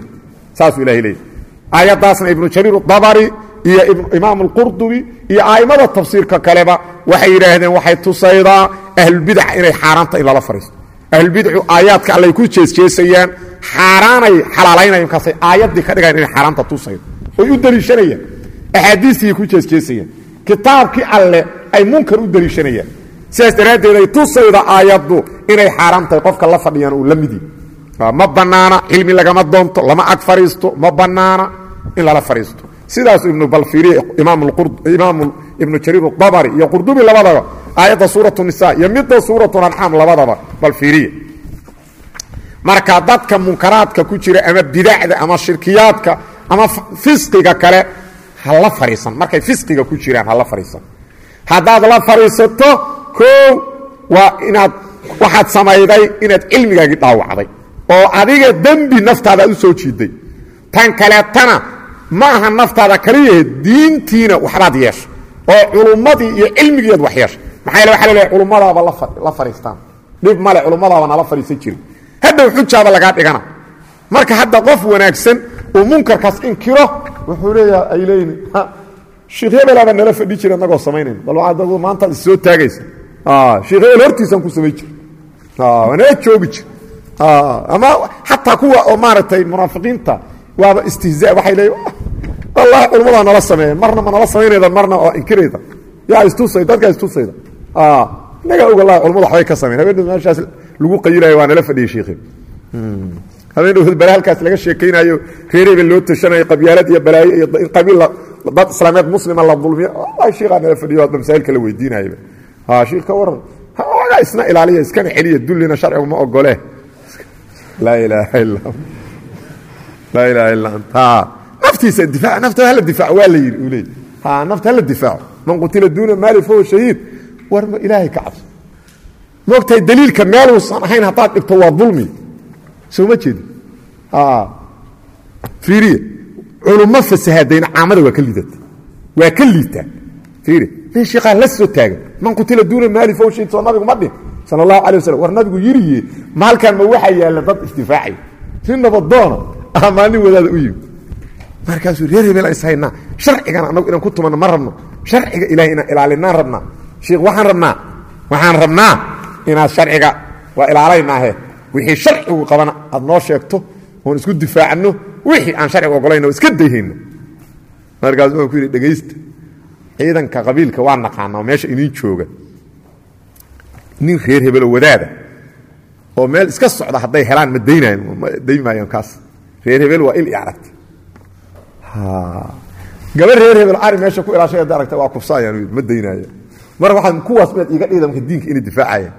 saasuu ilahay leeyahy aayaddaasna ibnu jariir dabari iyo imaam اlqurdubi iyo a'immada tafsiirka kaleba waxay yidhaahdeen waxay tusaydaa ahlulbidaca inay xaaraanta in lala fadhiisto ahlulbidacu aayaadka allay ku jeesjeesayaan xaaraanay xalaalaynaya markaasay aayaddii ka dhigayan inay xaaraanta tusaydo. Oy u deliishanayaan axaadiistii ku jeesjeesayaan kitaabkii alle ay munkar u deliishanayaan sidaas daraaddeed ay tusayda aayaddu inay xaaraam qofka la fadhiyaan uu la midi. Ma bannaana cilmi lagama doonto lama ag fadhiisto ma bannaana in lala fadhiisto sidaasu ibnu balfiriy imaam ibnu jariir dabari iyo qurdubi labadaba aayadda suuratu nisa iyo midda suuratu ancaam labadaba balfiriya marka dadka munkaraadka ku jira ama bidacda ama shirkiyaadka ama fisqiga kale ha la fadhiisan markay fisqiga ku jiraan ha la fadhiisan haddaad la fadhiisato koow waa inaad waxaad samayday inaad cilmigaagii dhaawacday oo adiga dembi naftaada aad u soo jiiday tan kaleetana ma aha naftaada kaliyahe diintiina waxbaad yeesha oo culummadii iyo cilmigiiad wax yeesha maxaa yele waxa leehay culummadaaba la fadhiistaan dhib male culummadaaba nala fadhiisan jirin. Hadhow xujaaba lagaa dhigana. Marka hadda qof wanaagsan uu munkarkaas inkiro wuxuu leeyaha ay leeyihiin sheekh hebelaabaa nala fadhi jira annagoo samaynayn. Bal waxaad maantaad issoo taagaysa. Sheekh hebel hortiisaan ku samayn jir waa nala joogi jir ama xataa kuwa oo maaragtay munaafiqiinta waaba istihzaa waxay leeyihiin wallahi culummadaa nala sameeya marna ma nala samaynayda marna oo inkirayda. Yaa istusay dadkaa istusayda inagaa og wallahi culumada waxbay ka samayn habeen meeshaas lagu qayilayo waa nala fadhiyey sheekhi habeen dhowd bale halkaas laga sheekaynayo reer hebel loo tashanayo qabyaalad iyo balaayo iyo qabiil dad islaameed muslima la dulmiyo. Wallahi sheekhaa nala fadhiyo hadba masaa'ilka la weydiinayaba ha sheekh ka waran. Ogaa isna ilaaliya iskana celiya dullina sharcigu ma ogole. Laa ilaaha illa laa ilaaha illa anta naftiisa difaac nafta hala difaaco waa la yidhi uu leey nafta hala difaaco man qutila duuna maali fahuwa shahiid war ma ilaahay ka cabso moogtahay daliilka meeluusan ahayn haddaad dhigto waa dulmi soo ma jeedi fiiriya culummo fasahadayn caamada waa ka liidata waa ka liitaa fiiri nin sheekhaa la soo taagan man qutila duuna maali fahuwa shahiid soo nabigu ma dhin sala allahu calay wasalam war nabigu yiriye maalkan ma waxaa yaalla dad isdifaacay nin nabadoona maalin wadaada u yimi markaasuu reer hebel is haynaa sharcigan annagu inaan ku tumanno ma rabno. Sharciga ilahay inaan ilaalinaan rabnaa sheikh waxaan rabnaa waxaan rabnaa inaad sharciga waa ilaalaynaahe wixii sharcigu qabana aad noo sheegto oon isku difaacno wixii aan sharciga ogolayna iska dayhayno markaas wuxuu ku yidhi dhegaysta ciidanka qabiilka waa naqaana meesha iniin jooga. Nin reer hebeloo wadaada oo meel iska socda hadday helaan ma daynayan ma maayaan kaas. Reer hebel waa il i aragta gaba reer hebel ari meesha ku ilaashay hadda aragta waa kufsaayaan ma daynaayo mar waxaan kuwaas miyaad iiga dhigda marka diinka inay difaacayaan.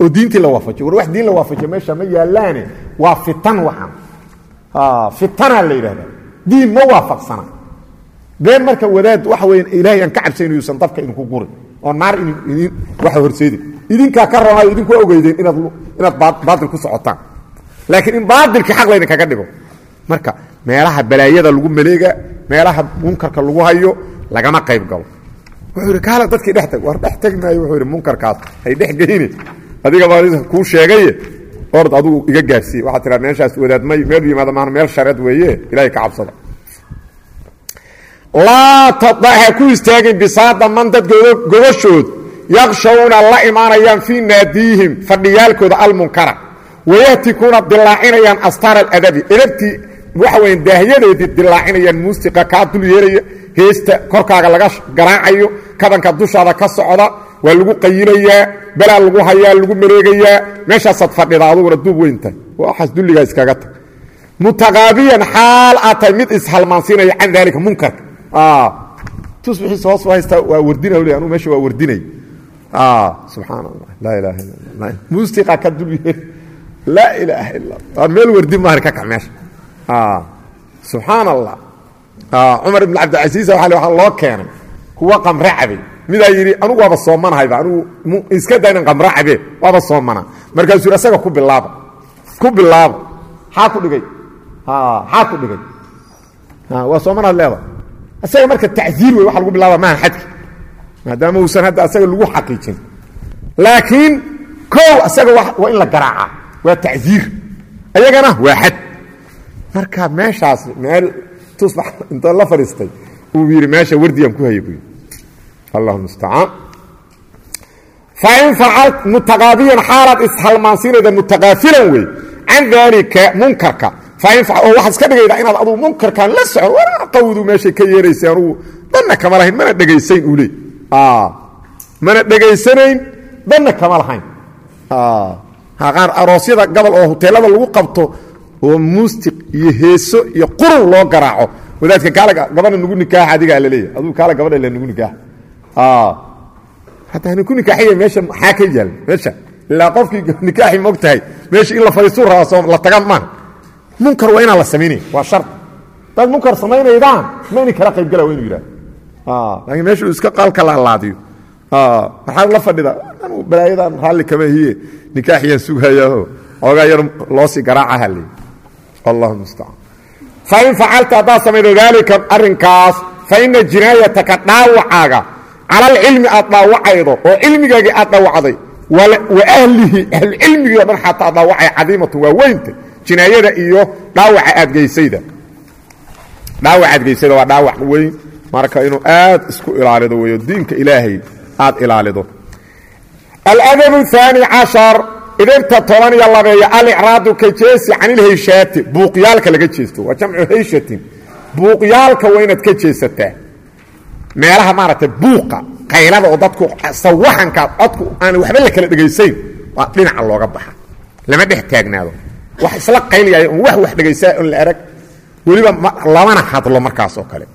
Oo diintii la waafajiyo. War wax diin la waafajiyo meesha ma yaalaane waa fitan waxaan. Fitanaa la yidhahdaa diin ma waafaqsana. Been marka wadaad waxa weya ilaahay aan ka cabsayn yuusan dabka idinku gurin oo naar idin waxa horseedi. Idinkaa ka rabaayo idinku waa ogeydeen inaad inaad baatil ku socotaan. Laakiin in baatilka xaq laydin kaga dhigo. Marka meelaha balaayada lagu maleega meelaha munkarka lagu hayo lagama qayb galo. Wuxuu yidhi kaala dadkii dhex tag war dhex tegi maayo wuxuu yidhi munkarkaas hay dhex geyne adiga baa kuu sheegaye ord adugu iga gaarsiiye waxaa tiraa meeshaas wadaadmay meel yimaada maan meel shareed weeye ilaahay ka cabsada. Laa tadaxa ku istaagin bisaada man dad gobashood yaqshawna la imaanayaan fii naadiihim fadhiyaalkooda almunkara. Wayahtikuuna dilaacinayaan astaar aladabi. Edabtii waxa weya daahyadeedii dilaacinayaan muusiqa kaa dul yeelaya heesta korkaaga laga garaacayo kabanka dushaada ka socda waa lagu qayilayaa balaa lagu hayaa lagu mareegayaa meeshaasaad fadhida aduguna duub weyntahay waxaas dulligaa iskaga tag mutaqaabiyan xaal aad tahay mid ishalmaansiinaya can daalika munkarka tusbixiisa hoos haystaa waa wardina le anugu meesha waa wardinay. Subxaan allah laa ilaaha illa muusiqa ka dul yeeli laa ilaaha illa meel wardi maahan ka kac meesha subxaan allah cumar ibn cabdilcasiis waa waxaa loo keenay. Kuwa qamre midaa yidhi anugu waaba soomanahayba anugu iska daa inan qamre cabe waaba soomana markaasuu asaga ku bilaaba ku bilaaba xaa ku dhigay. Xaa ku dhigay. Waa soomanaad leeda asaga marka tacdiir wey waxa lagu bilaaba maaha xadki maadaama uusan hadda asaga lagu xaqiijin. Laakiin kow asaga waa in la garaacaa. Waa tacdiir ayagana waa xad marka meeshaas meel tusbax inta la fadhiistay uu yidhi meesha wardiyan ku haya bu yidhi allahu mustacaan. Fain facal mutaqaabiyan xaalaad ishalmaansiinayda mutaqaafilan wey can daalika munkarka. Oo waxaad iska dhigaydaa inaad adugu munkarkan la socon war qawdu meeshay ka yeeraysay anugu. Danna kama lahayn mana dhegaysayn uu leey. Mana dhegaysanayn danna kama lahayn. Qaar aroosyada gobol oo huteelada lagu qabto oo muustiq iyo heeso iyo qurun loo garaaco. Wadaadka kaala gabadha nugu nikaax adigaa laleeyahy aduu kaala gabadha le nugu nikaax hataa ninku nikaaxiya meesha maxaa ka yaal? Meesha. Ilaa qofkii [laughs] nikaaxi tahay meesha in la fadhiistuu rabaa la tagan maaha munkar waa inaan la samaynay waa shar dad munkar samaynaydaan ma ini kala qayb gala waa inu yidhaha laakiin meesha uu iska qaalka laalaadiyo maxaad la fadhida anu balaayadan raalli kama hiye. Nikaaxiyaan sugayaaho oogaa yar loosii garaacaha fain facalta haddaad samaydo daalika arrinkaas fa ina jinaayataka dhaawacaaga cala alcilmi aad dhaawacaydo oo cilmigaagii aad dhaawacday wa ahlihi ahlucilmigii o dhan xataa dhaawacay cadiimatun waa weynta jinaayada iyo dhaawaca aad geysayda. Dhaawacaad geysada waa dhaawac weyn. Marka inuu aad isku ilaalido weyo diinka ilaahay aad ilaalido. Aladab aani cashar idibta toban iyo labeeyo alicraadu ka jeesi can ilhayshaati buuqyaalka laga jeesto. Waa jamcu hayshatin buuqyaalka waa inaad ka jeesataa. Meelaha maaragtay buuqa qaylada oo dadku sawaxanka codku aan waxba la kala dhegaysayn waa dhinaca looga baxa. Lama dhex taagnaado. Wax isla qaylyayo on wax wax dhegaysaa on la arag. Weliba lamana hadlo markaas oo kale.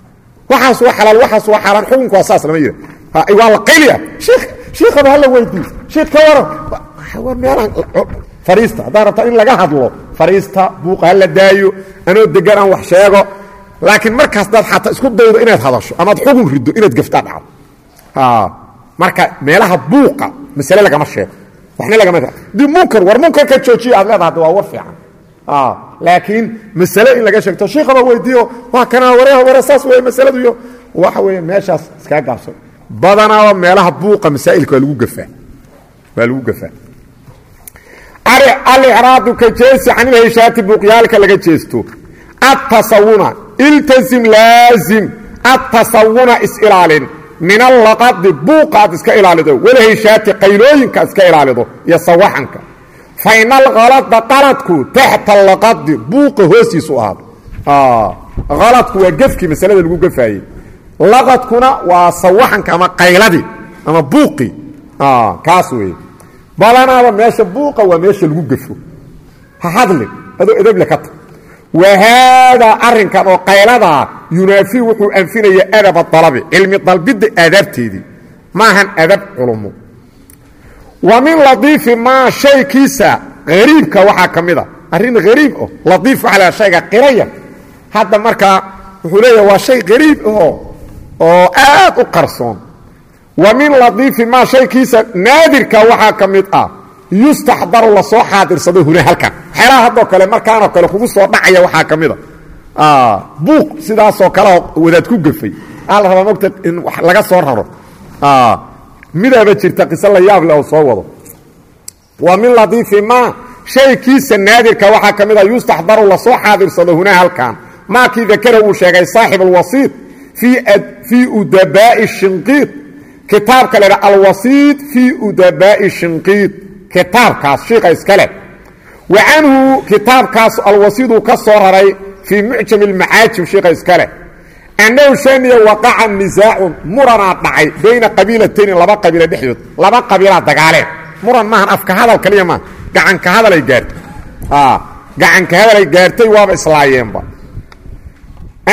Waxaas waa xalaal waxaas waa xaaraan xukunku waa saas lama yidha waa la shiikh shiikhaba hala weydiis shiikh ka waran fariista haddaa rabtaa in laga hadlo fariista buuqa hala daayo anoo degan aan wax sheego. Laakiin markaas daad xataa isku daydo inaad hadasho amaad xugun riddo inaad gaftaa dhacdo marka meelaha buuqa masale lagama sheego. Waxna lagama di munkar war munkarka joojiya aad leedaha waa war fiican. Laakiin masale in laga sheegto. Shiikhaba weydiiyo waa kana ware ware saas wey masaladu iyo. Waxa weeye meeshaas iskaa gaabsan badanaaba meelaha buuqa masaa'ilka waa lagu gafaa. Waa lagu gafaa alicraadu ka jeesi can ilhayshaati buuqyaalka laga jeesto. Atasawuna iltasim laazim. Atasawuna is-ilaalin min allaqadi buuqa aad iska ilaalido. Walhayshaati qaylooyinka iska ilaalido. Iyo sawaxanka. Fa ina alhalada qaladku taxta laqadi buuqa hoostiisu ahaado. Haladku waa gefkii masalada lagu gafaayey laqadkuna waa sawaxanka ama qayladii ama buuqii kaas weeye badanaaba meesha buuqa waa meesha lagu gafo ha hadlin adoo edeble ka ta wa haadaa arrinkan oo qayladaa yunaafi wuxuu anfinaya adaba dalabi cilmi dalbidda aadaabteedii maahan adab culumo. Wa min ladiifi maa shaykiisa hariibka waxaa ka mid a. Arrin hariib oh ladiif waxa la shayga qiraya. Hadda markaa wuxuu leeyahay waa shay hariib aho oo aad u qarsoon wa min ladiifi maa shaykiisa naadirka waxaa ka mid ah yustaxdaru la soo xaadirsado huna halkan. Xeelaha haddoo kale markaanoo kale kugu soo dhacaya waxaa ka mida buuq sidaasoo kale wadaad ku gafay. Aa la rabaa mogta in laga soo raro. Midaaba jirta qiso la yaab leh oo soo wado. Wa min ladiifi maa shaykiisa naadirka waxaa ka mid ah yustaxdaru la soo xaadirsado hunaa halkan. Maakii dakara uu sheegay saaxib alwasiid fii udabaa'i shinqiid kitaabka la alwasiid fii udabaa'i shinqiid kitaabkaas shiika iskale. Wa canhu kitaabkaas alwasiiduu ka soo raray fii mucjam اlmacaajib shiika iskale. Annahu shaniya waqaca nisaacun muranaa dhacay bayna qabiilatayni laba qabiila dhexdood laba qabiilaa dagaaleen muran maahan afka hadal kaliya maaha gacanka hadalay gaartay. Gacanka hadalay gaartay waaba islaayeenba.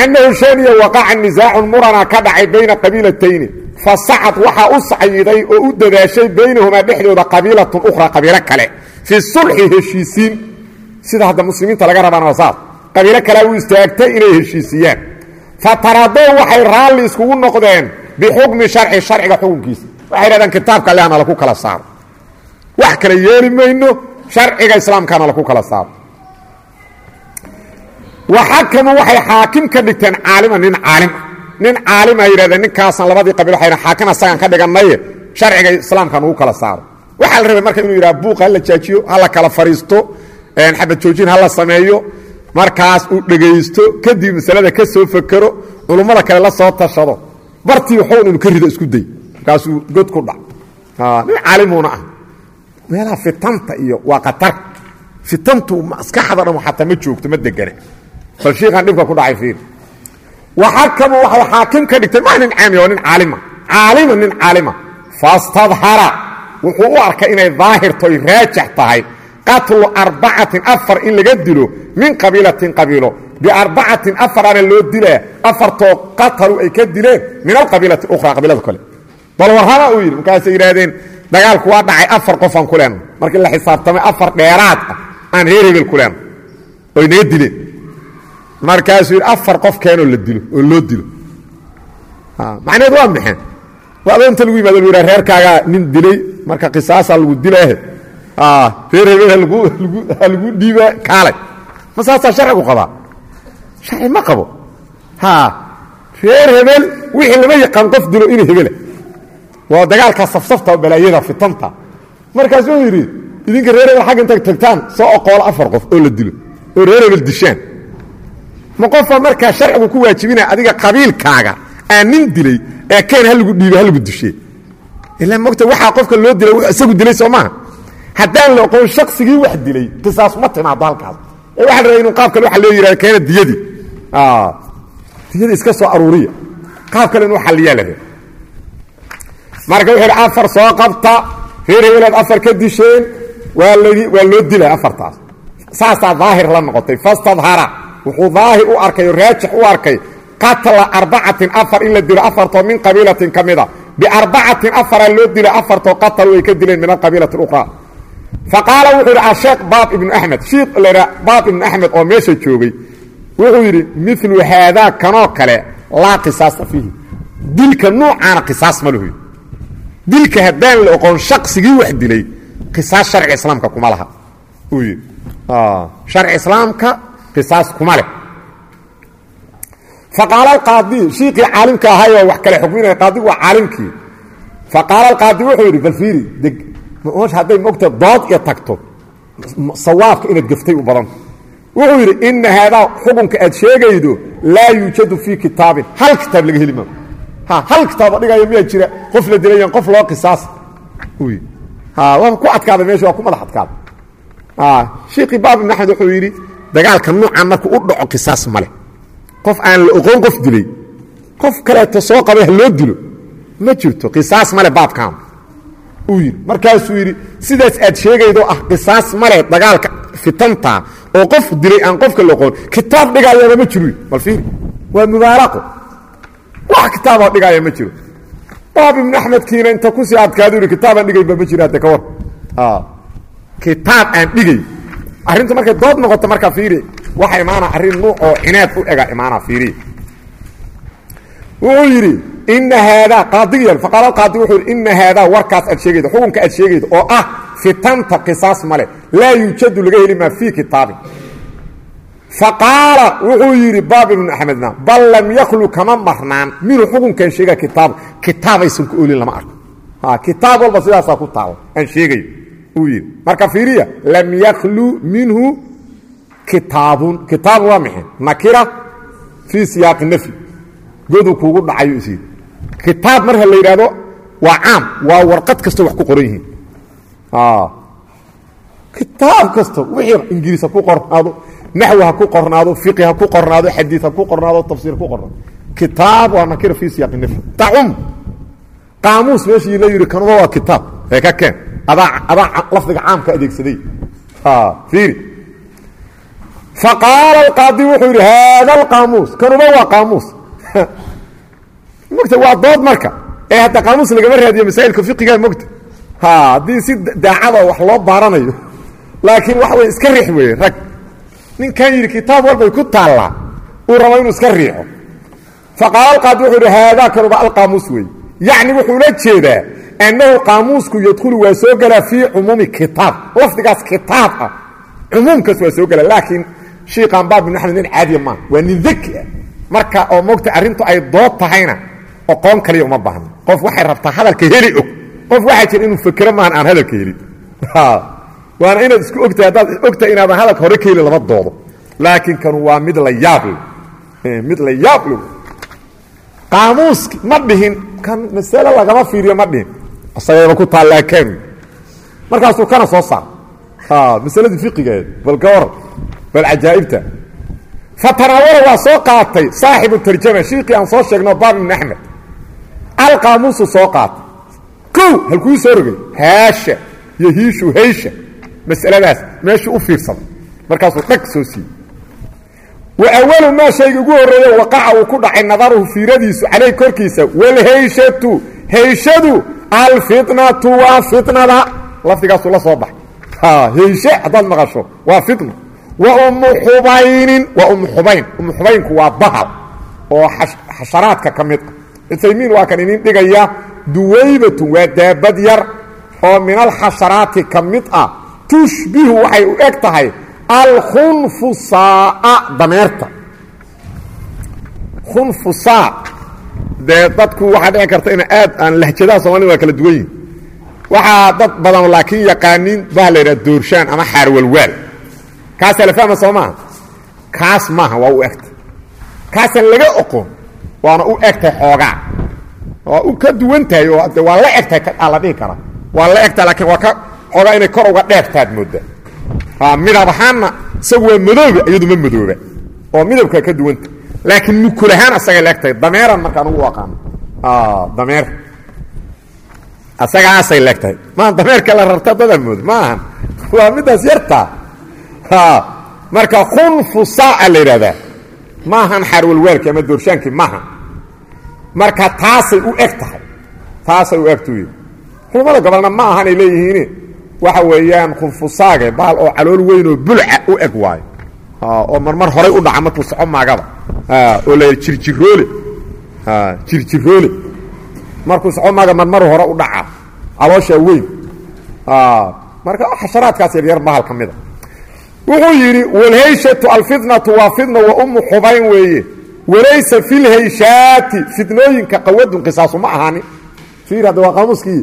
Annahu shaniya waqaca nisaacun muranaa ka dhacay bayna qabiilatayni fasacad waxaa u sacyiday oo u dadaashay baynahumaa dhexdooda qabiilatun ukhra qabiilo kale. Fii sulxi heshiisiin. Sida hadda muslimiinta laga rabaan waa saas qabiilo kalea u istaagtay inay heshiisiyaan. Fataradow waxay raalli iskugu noqdeen bixukmi sharci sharciga xukunkiisa. Waxay dhahdeen kitaabka allehana laku kala saaro wax kale yeeli mayno sharciga islaamkaana laku kala saaro waxakamu waxay xaakim ka nin caalima yidhahdeen ninkaasan labadii qabiil waxay xaakim asagaan ka dhiganaye sharciga islaamka nugu kala saaro. Waxaa la rabay marka inuu yidhaha buuq hala jaajiyo hala kala fariisto xabad joojin hala sameeyo markaas uu dhegaysto kadib masalada ka soo fakero culummada kale la soo tashado. Bartii waxown inu ka rido isku day markaasuu god ku dhac. Nin caalimuuna ah. Meelaha fitanta iyo waa qatar fitantu maskaxda dham xataa ma joogto ma degane bal shiikan dhibka ku dhacay fiir waxakamu waxay xaakim ka dhigtay maa nin caami oo nin caalima caalima nin caalima fastadhara wuxuu u arkay inay daahirtoy raajax tahay qatlu arbacatin afar in laga dilo min qabiilatin qabiilo biarbacatin afaraana loo dilaa afartoo qatalu ay ka dileen min alqabiilati ukhra qabiilada kale bal warrama uu yidhi markaasay yidhaahdeen dagaalku waa dhacay afar qofaan ku leenna markii la xisaabtamay afar dheeraad markaasuu yidhi afar qof keenoo la dilo oo loo dilo. Macneed waa maxeen waa adoonta lagu yimaado lu yidhaha reerkaagaa nin dilay marka qisaasaa lagu dilaahe reer hebel ha lagu dhiiba kaalay. Ma saasaa sharcigu qabaa? Sharci ma qabo. Reer hebel wixii lama yaqaan qof dilo inay hebela waa dagaalkaa safsafta balaayada fitanta. Markaasuu yidhi idinka reer hebel xagga intay tagtaan soo oqoola afar qof oo la dilo oo reer hebel dishaan ma qofa markaa sharcigu ku waajibinaya adiga qabiilkaaga aan nin dilay ee keen ha lagu dhiibo ha lagu dushe ilaa mogta waxaa qofka loo dilay w isagu dilay soo maaha. Haddaan la oqoon shaksigii wax dilay qisaas ma timaado halkaas. Ee waxa la inu qaab kale waxa loo yihahda keena diyadii diyadii iska soo aruuriya. Qaab kale inuu xalliyaa la raba marka wuxuu yidhi afar soo qabta reer hebelaad afar ka disheen waa waa loo dilay afartaas saasaa daahir la noqotay fastadhara wuxuu daahir u arkay oo raajix u arkay qatla arbacatin afar in la dilo afartoo min qabiilatin ka mida. Biarbacatin afaraa loo dilay afartoo qatalu ay ka dileen min alqabiilati اukhraa faqaala wuxuu yidhi asheekh baab ibnu axmed shiikh laha baab ibnu axmed oo meesha joogay. Wuxuu yidhi milu haadaa kanoo kale laa qisaasa fiihi. Dilka nuucaana qisaas ma lehu dilka haddaan la oqoon shaqsigii wax dilay qisaas sharciga islaamka kuma laha. Uu yidhi sharci islaamka qisaas kuma leh. Faqaala alqaadi shiikii caalimka ahayoo wax kale xukminaya qaadigu waa caalimkii. Faqaala alqaadi wuxuu yidhi bal fiiri deg moosh hadday mogta dood iyo tagto sawaabka inaad gaftay u badanta wuxuu yidhi ina haadaa xukunka aad sheegaydo laa yuujadu fii kitaabin. Hal kitaab laga heli maayo ha hal kitaabo dhigaya miyaa jira qof la dilayan qof loo qisaas. Waa ku adkaada meesha waa ku madax adkaada. Shiikii baab ibn axmed wuxuu yidhi dagaalka nuucan markuu u dhaco qisaas ma leh. Qof aan la oqoon qof dilay qof kaleeto soo qabay ha loo dilo ma jirto qisaas male baabkan. Uu yidhi markaasuu yidhi sidaas aad sheegaydo ah qisaas male dagaalka fitanta oo qof dilay aan qofka la oqoon kitaab dhigaayaba ma jiro bal fiiri waa mubaalaqo wax kitaaboo dhigaaya ma jiro. Baab ibnu axmedkiina inta ku sii adkaadu yidhi kitaabaan dhigayba ma jiro hadde ka war. Kitaab aan dhigay arrintu markay dood noqoto markaa fiiri waxa imaana arrin nuuc oo cinaad u ega imaana fiiri. Wuxuu yidhi ina haadaa qaadiga faqaala qaadi wuxuu yidhi ina haadaa warkaas aad sheegaydo xukunka aad sheegaydo oo ah fitanta qisaas male laa yuujadu laga heli maa fii kitaabin faqaala wuxuu yidhi baab ibnu axmedna bal lam yaklu kama marnaan minhu xukunkan sheega kitaab kitaabaysan ku olin lama arko. Kitaab walba sidaasaa ku taabo aan sheegayo uu yidhi. Marka fiiriya lam yaklu minhu kitaabun. Kitaab waa maxay nakira fii siyaaqi nafyi godu kuugu dhacayo is yidhi. Kitaab marka la yidhaahdo waa caam waa warqad kastoo wax ku qoran yihiin. Kitaab kasto wixii ingiriis ha ku qornaado naxwi ha ku qornaado fiqi ha ku qornaado xadiid ha ku qornaado tafsiir ku qornaado. Kitaab waa nakira fii siyaaqi nafyi tacum qaamuus meeshii la yidhi kanuba waa kitaab ee ka keen. Adaa adaa lafdiga caamka adeegsaday. Fiiri. Faqaala alqaadi wuxuu yidhi haada alqaamuus. Kanuba waa qaamuus. [laughs] Mogta waa dood marka. Ee hadda qaamuus lagama raadiyo masaa'ilka fiqiga mogta haddii si daacada wax loo baaranayo. Laakiin wax way iska riix weeye rag. Ninkan yidhi kitaab walbay ku taallaa. Uu rabo inuu iska riixo. Faqaala alqaadi wuxuu yidhi haadaa kanuba alqaamuus weeye yacni wuxuu la jeedaa annahu qaamuusku yadkhulu waa soo gelaa fii cumuumi kitaab lafdigaas kitaab ah. Cumuumkaas waa soo gela laakiin shiikan baab bin axmed nin caadiya maaha waa nin daki ah. Marka oo moogta arrintu ay dood tahayna oqoon kaliya uma baahno qof waxay rabtaa hadalka heli og. Qof waxaa jira inuu fakero maahan aan hadalka helin waana inaad isku ogtahay haddaad ogtahay inaadan hadalka hore ka helin lama doodo. Laakiin kanu waa mid la yaable mid la yaable qaamuuski ma dhihin kan masale lagama fiiriyo ma dhihin. Isagayba ku taallaa kanu markaasuu kana soo saar. Masaladii fiqigeed bal ka waran bal cajaa'ibta fatanaawala waa soo qaatay saaxibu tarjama shiikii aan soo sheegno baab ibn axmed. Alqaamuusu soo qaatay. Kow halkuu soo rogay haasha iyo hiishu masaladaas meeshuu u fiirsaday markaasuu dhag soo siiyey wa awalu maa shayga ugu horreeyo waqaca uu ku dhacay nadaruhu fiiradiisu caleyh korkiisa. Walhayshatu hayshadu alfitnatu waa fitnada. Lafdigaasuu la soo baxay. Hayshe haddaad maqasho waa fitna. Wa ummu xubaynin waa ummu xubayn ummu xubaynku waa bahal oo xasharaadka ka mid ah. Cuthaymiin waa kan inin dhigaya duwaybatun waa daabad yar oo min alxasharaati ka mid ah. Tushbihu alkhunfusaa dameerta. Khunfusaa. Dee dadku waxaa dhici karta in aad aan lahjadaha somalida waa kala duwan yihiin waxaa dad badan laakiin yaqaaniin baha la yidhaha doorshaan ama xaarwalwaal. Kaasaa la fahma soo maaha? Kaas maaha waa u egta kaasaan laga oqon waana u egtahay xoogaa. Waa u ka duwan tahay oo de waa la egtahay la dhihi karaa waa la egtahay laakiin waa ka xoogaa inay kor uga dheertaad mooda midab ahaanna isagu waa madooba iyadu ma madooba oo midabkaa ka duwanta. Laakiin mukul ahaan asagay la egtahay dameeran markaan ugu aqaano. Dameer. Asagaasay la egtahay. Maa dameerka la rarta dadaa mooda ma ahan. Waa midaas yartaa marka khunfusaa la yidhahdaa maahan xaarwalwaalki ama doorshaanki maaha marka taasay u eg tahay. Taasay u egtu culamada gobolna ma ahanay leeyihiin waxa weeyaan khunfusaage baal oo calool weyn oo bulca u eg waayo. Oo marmar horay u dhaca markuu soco maagaba. Oo la jirjiroole. Jirjiroole. Markuu soco maaga marmaru hore u dhaca calooshaa weyn. Marka xasharaadkaas yaryar bahal ka mida. Wuxuu yidhi walhayshatu alfitnatu waa fitna wa umu xubayn weeye. Walaysa fi lhayshaati fitnooyinka qawadun qisaasu ma ahaanin fiir hadda waa qaamuuskii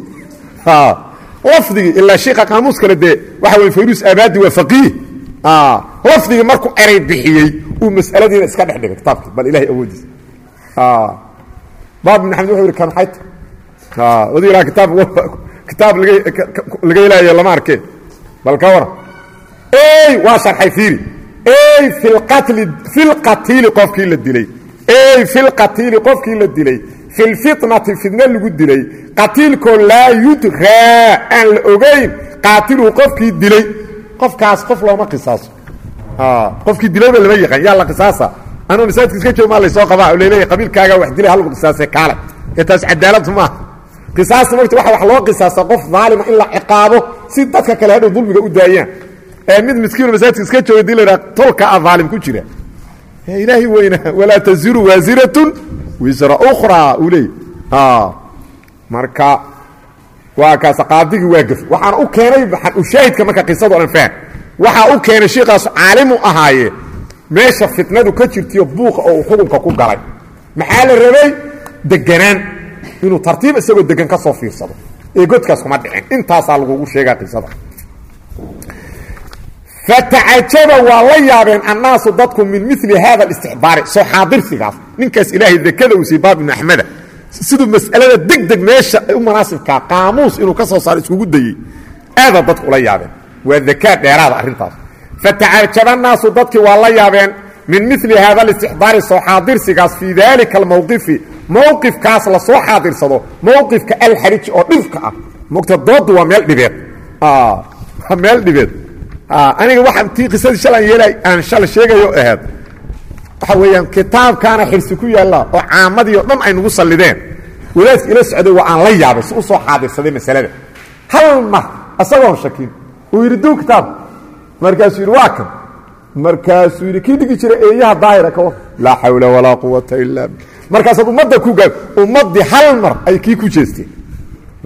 lafdigii ilaa shiika qaamuus kale dee waxa wey fayrus abaadi waa faqiih lafdigii markuu eray bixiyey uu mas'aladiina iska dhex dhigay kitaabkii bal ilahay awoodiisa baab ibn xamed wuxuu yidhi kan xayta wadu ilaa kitaab kitaab laga helaayo lama arkeen bal ka waran ey waa sharxay fiiri. Ey fi lqatli fi lqatiili qofkii la dilay. Ey fi lqatiili qofkii la dilay fi lfitnati fitna lagu dilay qatiilkoo laa yudraa aan la ogayn qaatiluhu qofkii dilay qofkaas qof looma qisaaso qofkii dilayba lama yaqaan yaa la qisaasa anuu masaajidka iska joog maa laysoo qabaa oo la leeyahay qabiilkaagaa wax dilay halagu qisaasay kaale ee taas cadaalad maaha qisaasta marta waxa wax loo qisaasa qof daalima in la ciqaabo si dadka kale hadhow dulmiga u daayaan ee mid miskiinu masaajidka iska jooga dii la yidhaha tolka a daalim ku jira ilaahay weyna. Walaa taziru waasiratun wisra ukhraa uu leey marka waa kaas qaadigii waa gaf waxaan u keenay ushaahidka marka qisado dhan faham waxaa u keenay shiikaas caalimu ahaaye. Meesha fitnadu ka jirtiyo buuqa oo uu xukunka ku galay. Maxaa la rabay? Deganaan inuu tartiib isagoo degan ka soo fiirsado. Ee godkaas kuma dhicin. Intaasaa lagugu sheegaa qisada fatacajaba waa la yaabeen annaasu dadku min mili hada اlistixbaari soo xaadirsigaas ninkaas ilaahay dekada uu siy baab ibnu axmeda siduu mas'alada deg deg meesha u munaasibkaa qaamuus inuu ka soo saaro iskugu dayey aada dadku ula yaabeen waa dakaa dheeraada arrintaas fatacajaba annaasu dadkii waa la yaabeen min mili hada اlistixbaari soo xaadirsigaas fii dalika almowqifi mowqifkaas la soo xaadirsado mowqifka alxariji oo dhibka ah mogta doodu waa meel dhibeed waa meel dhibeed aniga waxaa tii qisadii shalan yeelay aan shal sheegayo ahayd waxa weeyaan kitaabkaana xirsi ku yaalla oo caamadii o dhan ay nagu sallideen. Wadaadki ila socday waa aan la yaabay si u soo xaadirsaday masalada. Hal mar isagoon shakin uu yidhi duu kitaab. Markaasuu yidhi waa kan. Markaasuu yidhi kii dhigi jira eeyaha daahira ka war laa xawla walaa quwata ilaa markaasaad ummadda ku gaab ummaddii hal mar ay kii ku jeesteen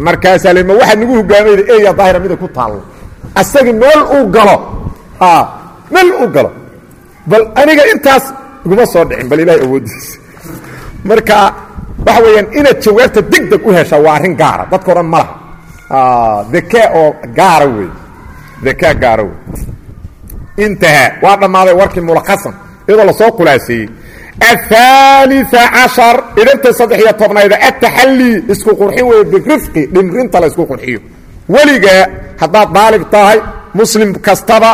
markaasaa le ma waxaad nagu hogaamayda eeya daahira mida ku taallo asagii meel uu galo meel uu galo bal aniga intaas iguma soo dhicin bal ilahay awoodiisa marka waxa weeyaan inaad jawaabta deg deg u heshaa waa arrin gaara dadka o dhan ma laha dekaa oo gaara wey dekaa gaara wey intahaa waa dhammaaday warkii mulakhasan iyadoo lasoo khulaaseeyey aلثالث caشhaر idabta saddex iyo tobnayda ataxalii isku qurxin weeye birifqi dhimrinta la isku qurxiyo weligaa haddaad baalig tahay muslim kastaba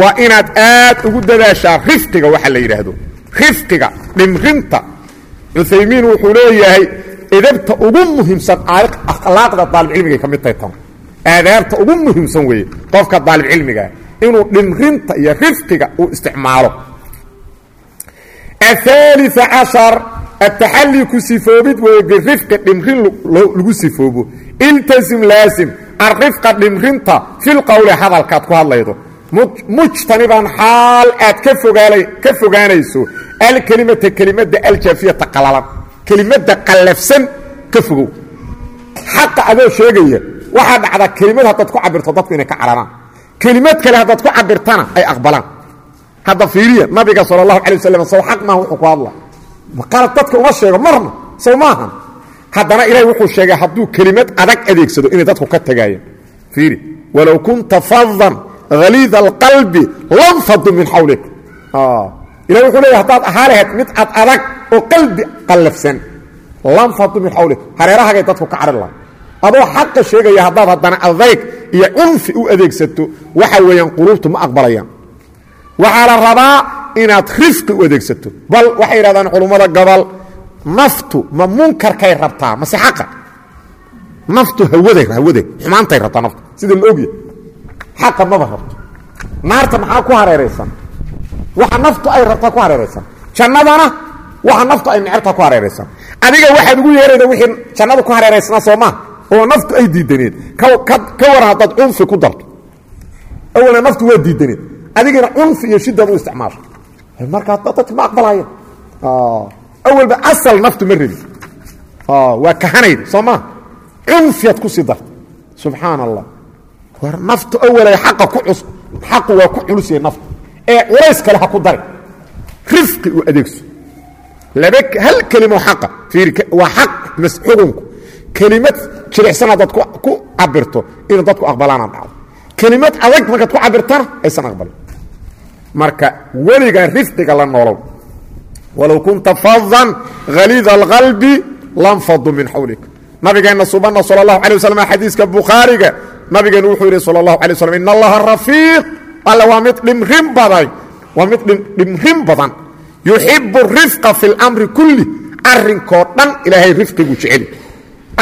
waa inaad aad ugu dadaashaa rifqiga waxa la yidhaahdo. Rifqiga dhimrinta. Cuaymiin wuxuu leeyahay edabta ugu muhiimsan akhlaaqda daalibcilmigay ka mid tahay tan. Aadaabta ugu muhiimsan weeye qofka daalibcilmigaa ah, inuu dhimrinta iyo rifqiga uu isticmaalo. Aثaali caشhar ataxali ku sifoobid weeye birifqi dhimrin lagu sifoobo. Iltasim laasim arifqa dhimrinta fi lqowli hadalkaad ku hadlaydo. Mujtaniban xaal aad ka fogaanayso. Alkelimata kelimada aljafiyata qalalan. Kelimada qallafsan ka fogow. Xaqa adoo sheegaya waxaa dhacda kelimad haddaad ku cabirto dadku inay ka cararaan kelimad kale haddaad ku cabirtana ay aqbalaan. Hadda fiiriya nabiga sal اlahu alay waslam sow xaq maaha wuxuu ku hadla qalad dadka uma sheego marna sow maahan haddana ilahay wuxuu sheegay hadduu kelimad adag adeegsado inay dadku ka tagaayeen fiiri walow kunta fadan haliida alqalbi lanfadu min xawlik ilah wuxuu leeya hadaad ahaa lahayd mid ad adag oo qalbi qallafsan lanfadu min xawlik hareerahagay dadku ka carir laha adoo xaqa sheegaya haddaad haddana adayg iyo cunfi u adeegsato waxa weeyaan quluubtu ma aqbalayaan. Waxaa la rabaa inaad rifqi u adeegsato. Bal waxay yidhahdaan culummada gobol naftu ma munkarkay rabtaa mase xaqa. Naftu hawaday hawaday xumaantay rabtaa naftu. Sida la ogya xaqa maba rabto. Naarta maxaa ku hareeraysan? Waxa naftu ay rabtaa ku hareeraysan. Jannadana waxa naftu ay necabtaa ku hareeraysan. Adiga waxaad ugu yeerayda wixii jannada ku hareeraysnaa soo maa oo naftu ay diidaneed ka waran haddaad cunfi ku darto. Awalna naftu waa diidaneed adigina cunfi iyo shidaad u isticmaasho markaa dadka ma aqbalayeen awalba asal naftu ma rabin waa kahanayda soo maa cunfiyaad ku sii darta subxaan allah war naftu awalay xaqa ku cus xaqu waa ku culusyahay naftu. Ee culays kale ha ku dari rifqi u adeegso. Laba hal kelimo xaqa fiiri waa xaq xukunku. Kelimad jilicsan haddaad ku cabirto ina dadku aqbalaana dhacdo. Kelimad adag markaad ku cabirtana aysan aqbalin. Marka weligaa rifqiga la noolow walow kunta fadan haliida alqalbi lanfadu min xawlik nabigeenna subana sal اlahu alيه waslam xadiiska bukhaariga nabigeenu wuxuu yidhi sal اlahu alay waslam in allaha rafiiq alle waa mid dhimrin badan waa mid dhimrin badan yuxibu rifqa fi اlamri kulli arrinkoo dhan ilaahay rifqiguu jeceli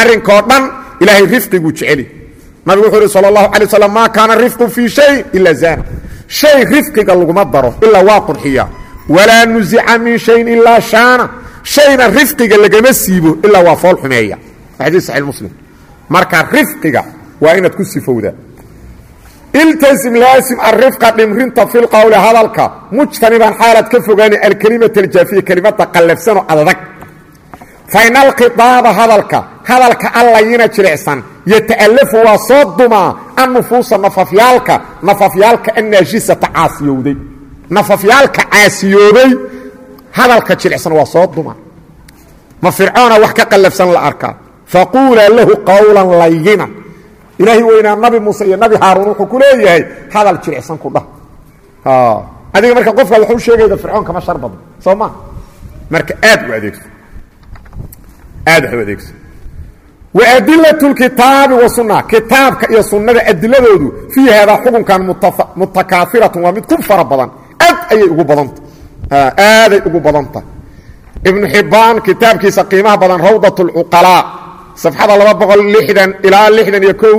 arrinkoo dhan ilaahay rifqiguu jeceli nabigu wuxuu yidhi sal اlahu alay waslam maa kaana rifqu fii shay ila zana shay rifqiga laguma daro ilaa waa qurxiya walaa nuzica min shayin ilaa shaana. Shayna rifqiga lagama siibo ilaa waa fool xumeeya. Xadiis saxiix muslim. Marka rifqiga waa inaad ku sifowdaa iltasim laasim arifqa dhimrinta fi lqowli hadalka. Mujtaniban xaalaad ka fogaani alkelimata aljaafiya kelimada qallafsanoo adadag fain alkhiaaba hadalka hadalka allayina jilicsan. Yata'alafu waa soo dumaa annufuusa nafafyaalka. Nafafyaalka annaajisata caasiyowday nafafyaalka caasiyoobay hadalka jilicsan waa soo dumaa ma fircoona wax ka qallafsan la arkaa? Faquulaa lahu qawlan layina ilaahay weynaa nabi muuse iyo nabi haaruun wuxuu ku leeyahay hadal jilicsan ku dhah. Adiga marka qofkaad wax u sheegayda fircoon kama shar badan soo ma? Marka aad u adeegso. Aad wax u adeegso. Waadilaة اkitaabi wasunna kitaabka iyo sunnada adiladoodu fii haadaa xukunkan mutakaairatu waa mid ku fara badan ayay ugu badanta. Aaday ugu badanta. Ibnu xibbaan kitaabkiisa qiimaha badan rawdat اlcuqalaa safxada laba boqol lixdan ilaa lixdan iyo kow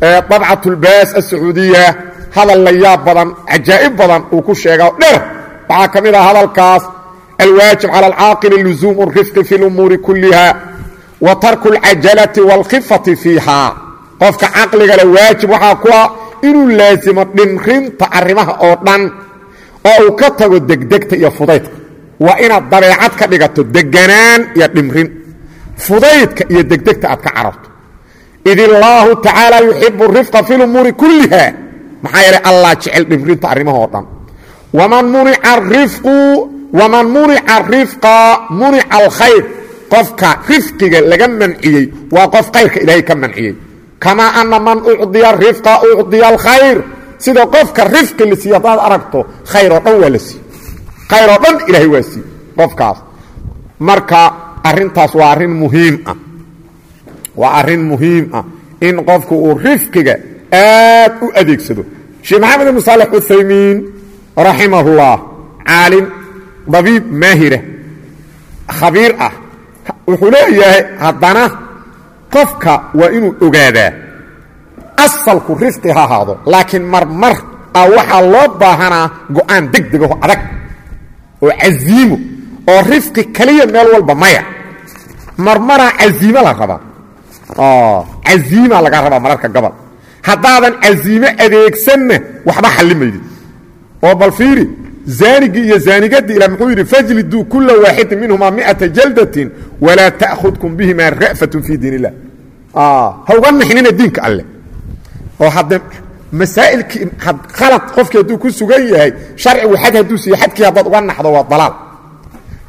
dabcat ulbaas asacuudiya hadal badan cajaa'ib badan uu ku sheega dher waxaa ka mid ah hadalkaas alwaajib cala alcaaqili lusuum rifqi fi lumuuri kulliha wa tarku alcajalati wاlkhifati fiiha qofka caqligale waajib waxaa ku ah inuu laasimo dhinrinta arrimaha oo dhan oo uu ka tago degdegta iyo fudaydka. Waa inaad dabeecad ka dhigato deganaan iyo dhimrin. Fudaydka iyo degdegta aad ka cararto. Id illaahu tacaala yuxibu rifqa fi lumuuri kulliha. Maxaa yeelay allah jecel dhimrinta arrimaha oo dhan waman munica rifqu waman munica rifqa munica alkhayr. Qofka rifqiga laga manciyey waa qof khayrka ilaahay ka manciyey. Kamaa ana man ucdiya rifqa ucdiya alkhayr sida qofka rifqi la siiye haddaad aragto khayr oo dhan waa la siiye khayr oo dhan ilaahay waa siiye qofkaas. Marka arrintaas waa arrin muhiim ah. Waa arrin muhiim ah in qofku uu rifqiga aad u adeegsado. Sheekh maxamed ibn saalex uthaymiin raximahullah caalim dabiib maahira khabiir ah wuxuu leeyahay haddana qofka waa inuu ogaadaa asalku rifqi ha ahaado laakiin marmar ah waxaa loo baahanaa go'aan deg degaho adag oo casiimo oo rifqi kaliya meel walba maya. Marmaraa casiimo la rabaa. Casiima laga rabaa mararka gobol. Haddaadan casiimo adeegsanna waxba xallimaydid oo bal fiiri zaanigii iyo zaanigadii ila muxuu yidhi fajliduu kula waaxidin minhumaa miata jaldatin walaa ta'khudkum bihimaa ra'fatun fii diin illah ha uga nixnina diinka alleh oo hadde masaa'ilkii khalad qofkii hadduu ku sugan yahay sharcigu xad hadduu siiye xadkii haddaad uga naxdo waa dalaal.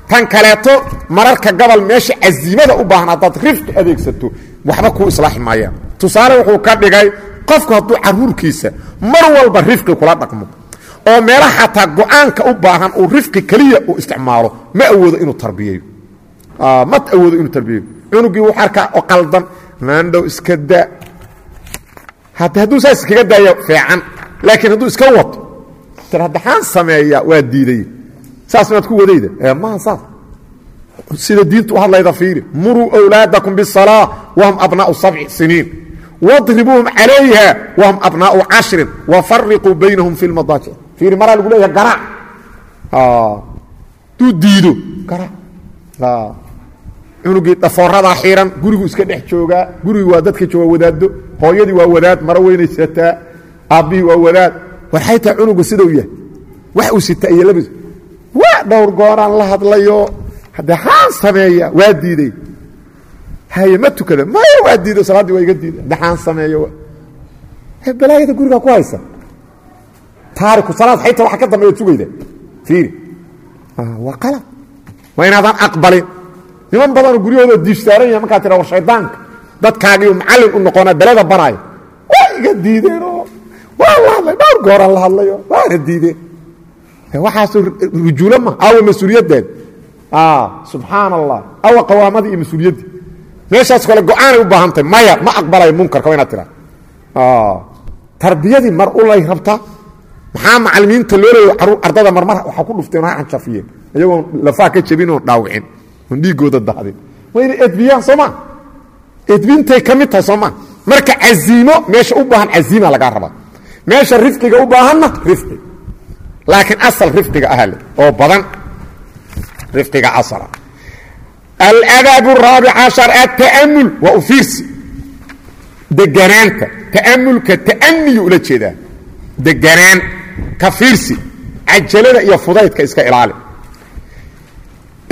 Tan kaleeto mararka gobol meesha casiimada u baahan haddaad rifqi adeegsato waxba kuu islaaxi maayaan. Tusaale wuxuu ka dhigay qofku hadduu caruurkiisa mar walba rifqi kula dhaqmo oo meelaha xataa go'aanka u baahan uu rifqi keliya uu isticmaalo ma awoodo inuu tarbiyeeyo. Ma awoodo inuu tarbiyeeyo. Cunugii wuu arkaa oo qaldan maandhow iska daa hadduu saas iskaga daayo fiican. Laakiin hadduu iska wato daxaan sameeya waa diiday. Saas maad ku wadayda? Maha saas. Sida diintu u hadlayda fiiri muruu wlaadakum bisalaa wahum abnaau sabci siniin. Wadribuuhum calayha wahum abnaau cashrin wafariquu baynahum fi lmadaajic fiiri maraa lagu leeyaha garaac duu diido garaac cunugii dhafooradaa xiran gurigu iska dhex joogaa gurigi waa dadka jooga wadaado hooyadii waa wadaad maro weynay sitaa aabbihii waa wadaad. War xaytaa cunugu sidau yahay. Wax uu sita iyo labis waa dhowr gooraan la hadlayo. Haddee haan sameeya waa diiday haye ma tukada. Maya waa diido salaaddii waa iga diiday. Haddee haan sameeyo balaayada gurigaa ku haysa. Taariku salaad xayta waxa ka dambeeya sugayda. Fiiri. Waa qalad. Waa inaadaan aqbalin. Niman badanoo guryahooda diirsaaran yahay markaa tira war shaydaanka dadkaagiiu macallin u noqonaa beleda baraayo waa iga diideenoo waa la hadlay dhowr gooraan la hadlayo waana diideen. Waxaas rujuulo ma awa mas'uuliyaddeed. Subxaan allah awa qawaamadii iyo mas'uuliyaddii meeshaas kale go'aanay u baahan tahay maya ma aqbalayo munkarka waa inaad tiraa tarbiyadii mar ulay rabtaa maxaa macalimiinta loo leeya ardada marmar waxaa ku dhufteen ha canjafiyeen. Iyagoon lafaa ka jabin oon dhaawicin oon dhiigooda dahdin waa inay edbiyaan sooma edbintay ka mid tahay sooma marka caziimo meesha u baahan caziima lagaa rabaa. Meesha rifqiga u baahanna rifqi. Laakiin asal rifqiga ahale oo badan rifqiga asala aladaab الraabic cashar ata'amul waa u fiirsi. Deganaanta ta'amulka ta'aniyu ula jeedaa. Deganaan ka fiirsi. Cajalada iyo fudaydka iska ilaali.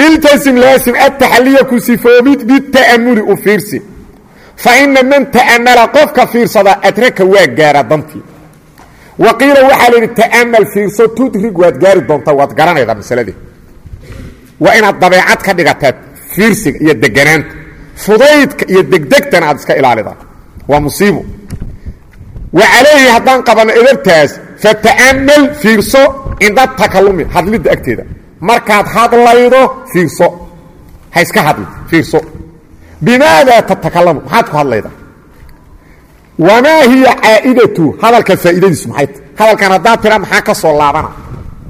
Iltasim laasim ataxaliya ku sifoobid bita'amuli u fiirsi faina man ta'amala qofka fiirsada adraka waa gaara dantii wa qiila waxaa la ta'amal fiirso tudrig waad gaari doontaa waad garanaydaa masaladii waa inaad dabeecad ka dhigataa fiirsiga iyo deganaanta fudaydka iyo degdegtana aad iska ilaalidaa waa musiibo wa calayhi haddaan qabanno edabtaas fata'amal fiirso cinda takalumi hadlidda agteeda markaad hadlaydo fiirso ha iska hadli fiirso bimaadaa tatakalamu maxaad ku hadlaydaa wamaa hiya caa'idatu hadalka faa'iidadiisu maxay ta hadalkan haddaad tiraa maxaa ka soo laabana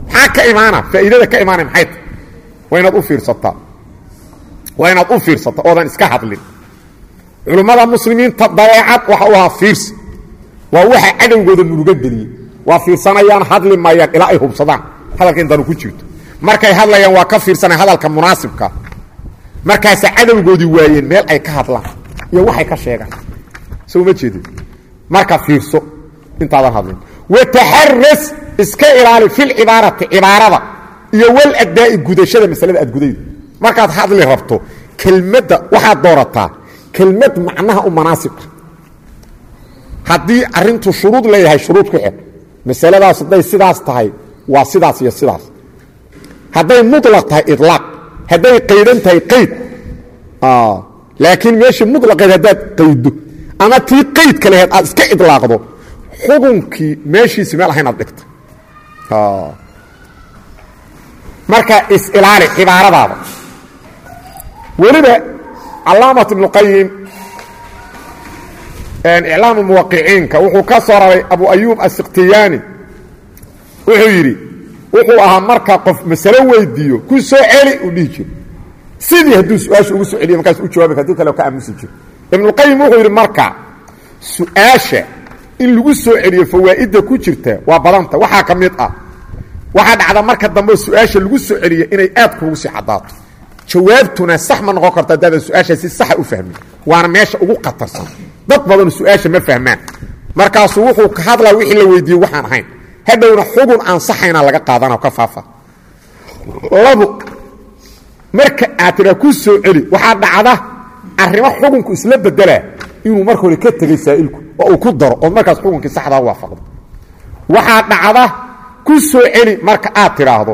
maxaa ka imaana faa'iidada ka imaanay maxay ta waa inaad u fiirsataa waa inaad u fiirsataa oodan iska hadlin culummada muslimiinta dabeecad waxa u ahaa fiirsi waa waxa cadowgooda murugo geliyey waa fiirsanayaan hadli maayaan ilaa ay hubsadaan hadalka intanu ku jirto markay hadlayaan waa ka fiirsanaya hadalka munaasibka markaasa cadowgoodii waayeen meel ay ka hadlaan iyo waxay ka sheegaan. So uma jeedin? Marka fiirso intaadan hadlin. Wataxaras iska ilaali filcibaarati cibaarada iyo wal adaa'i gudashada masalada aad gudaydo. Markaad hadli rabto kelmadda waxaad doorataa kelmad macnaha u manaasibka haddii arintu shuruud leeyahay shuruud ku xir masaladaas hadday sidaas tahay waa sidaas iyo sidaas. Hadday mulaq tahay ilaaq hadday qaydan tahay qayd laakiin meeshii mulaqeed haddaad qaydo ama tii qaydka laheed aad iska idlaaqdo xukunkii meeshiisi meel ahayn aad dhigta marka is-ilaali cibaaradaada. Weliba calaamat ibnu qayim iclaamu muwaqiciinka wuxuu ka soo raray abu ayuub asikhtiyaani wuxuu yidhi wuxuu ahaa marka qof masalo weydiiyo ku soo celi uu dhihi jiro sidii hadduu su'aasha ugu soo celiyo markaas u jawaabi haddii kale ka aamusi jiro ibnuqayim wuxuu yidhi marka su'aasha in lagu soo celiyo fawaa'idda ku jirta waa badanta. Waxaa ka mid ah waxaa dhacda marka dambe su'aasha lagu soo celiyo inay aad kuugu sii caddaato jawaabtuna sax ma noqon karto haddaadan su'aasha si saxa u fahmin. Waana meesha ugu khatarsan. Dad badanu su'aasha ma fahmaan. Markaasuu wuxuu ka hadlaa wixii la weydiiyey waxaan ahayn hadhowna xugun aan saxayna laga qaadana ka faafa. Labo marka aad tiraa ku soo celi waxaa dhacda arrimo xukunku isla bedelaa inuu marka hore ka tegey saa'ilku oo uu ku daro oo markaas xukunkii saxdaa waafaqdo. Waxaa dhacda ku soo celi marka aad tidhaahdo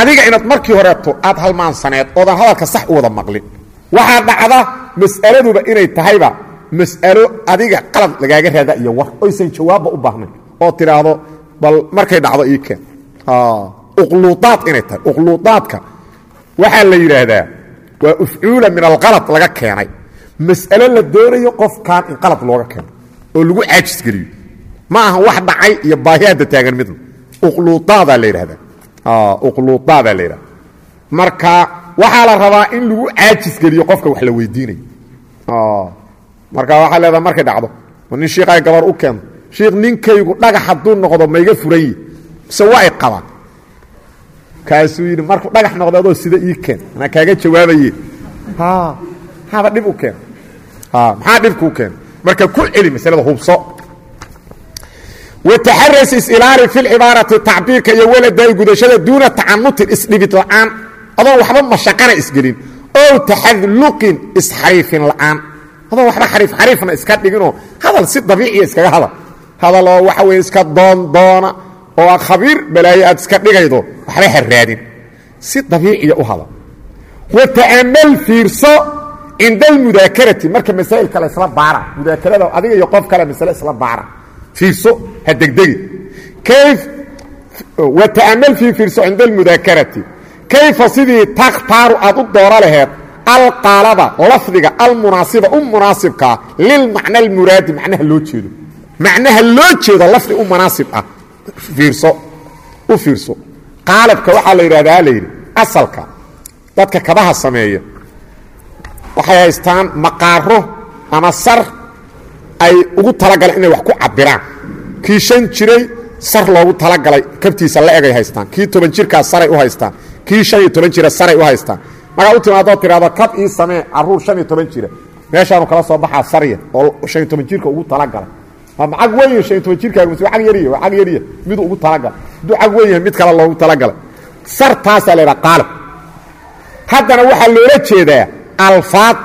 adiga inaad markii horeeto aad halmaansaneed oodan hadalka sax u wada maqlin waxaa dhacda mas'aladuba inay tahayba mas'alo adiga qalad lagaaga raada iyo war oysan jawaabba u baahnayn oo tidhaahdo bal markay dhacdo ii keen uqluudaad inay tahay uqluudaadka. Waxaa la yidhaahdaa waa ufcuula min alqalad laga keenay. Mas'alo la doonayo qofkan in qalad looga keeno oo lagu caajisgeliyo ma aha wax dhacay iyo baahi hadda taagan midna uqluudaadaa la yidhahdaa uqluudaadaa la yidhahda marka waxaa la rabaa in lagu caajisgeliyo qofka wax la weydiinayo. Marka waxaa leedaha markay dhacdo nin shiiqay gabar u keento shiikh ninkaygu dhagax hadduu noqdo mayga furanyi mise waa y qabaan. Kaasuu yidhi markuu dhagax noqdo adoo sida ii keen. Anaa kaaga jawaabaye haba dhib u keen? Maxaa dhibkuu keen? Marka ku celi masalada hubso. Wataxaras isilaali fi lcibaarati tacbiirka iyo waladaay gudashada duuna tacanutin isdhibid la'aan. Adoon waxba mashaqana isgelin. Ow taxadluqin isxariifin la'aan. Adoon waxba xariif xariifna iska dhiginoo hadal si dabiiciya iskaga hadal hadal oo waxa weye iska doondoona oo a khabiir balaayo aad iska dhigaydo waxba ha raadin. Si dabiiciya u hadal. Wa ta'amal fiirso cinda almudaakarati marka masaa'ilka la isla baara. Mudaakarada adiga iyo qof kale masale isla baara. Fiirso ha degdegi. Kayf wa ta'amal fii fiirso cinda almudaakarati. Kayfa sidii takhtaaru aad u dooro laheed alqaalaba lafdiga almunaasiba u munaasibkaa lilmacna almuraadi macnaha loo jeedo macnaha loo jeedo lafdi u munaasib ah fiirso u fiirso. Qaalabka waxaa la yidhahdaa la yidhi asalka dadka kabaha sameeya waxay haystaan maqaaro ama sar ay ugu talagaleen inay wax ku cabiraan kii shan jiray sar loogu talagalay kabtiisa la egay haystaan. Kii toban jirkaas saray u haystaan. Kii shan iyo toban jira saray u haystaan. Markaa u timaadoo tidhahdo kab ii samee carruur shan iyo toban jira. Meeshaanu kala soo baxaa sarya oo shan iyo toban jirka ugu talagalay ma cag weyn toban jirkaagu mise waa cag yariya miduu ugu talagalay hadduu cag mid kale loogu talagalay. Sartaasaa la yidhaha haddana waxaa loola jeedaa alfaad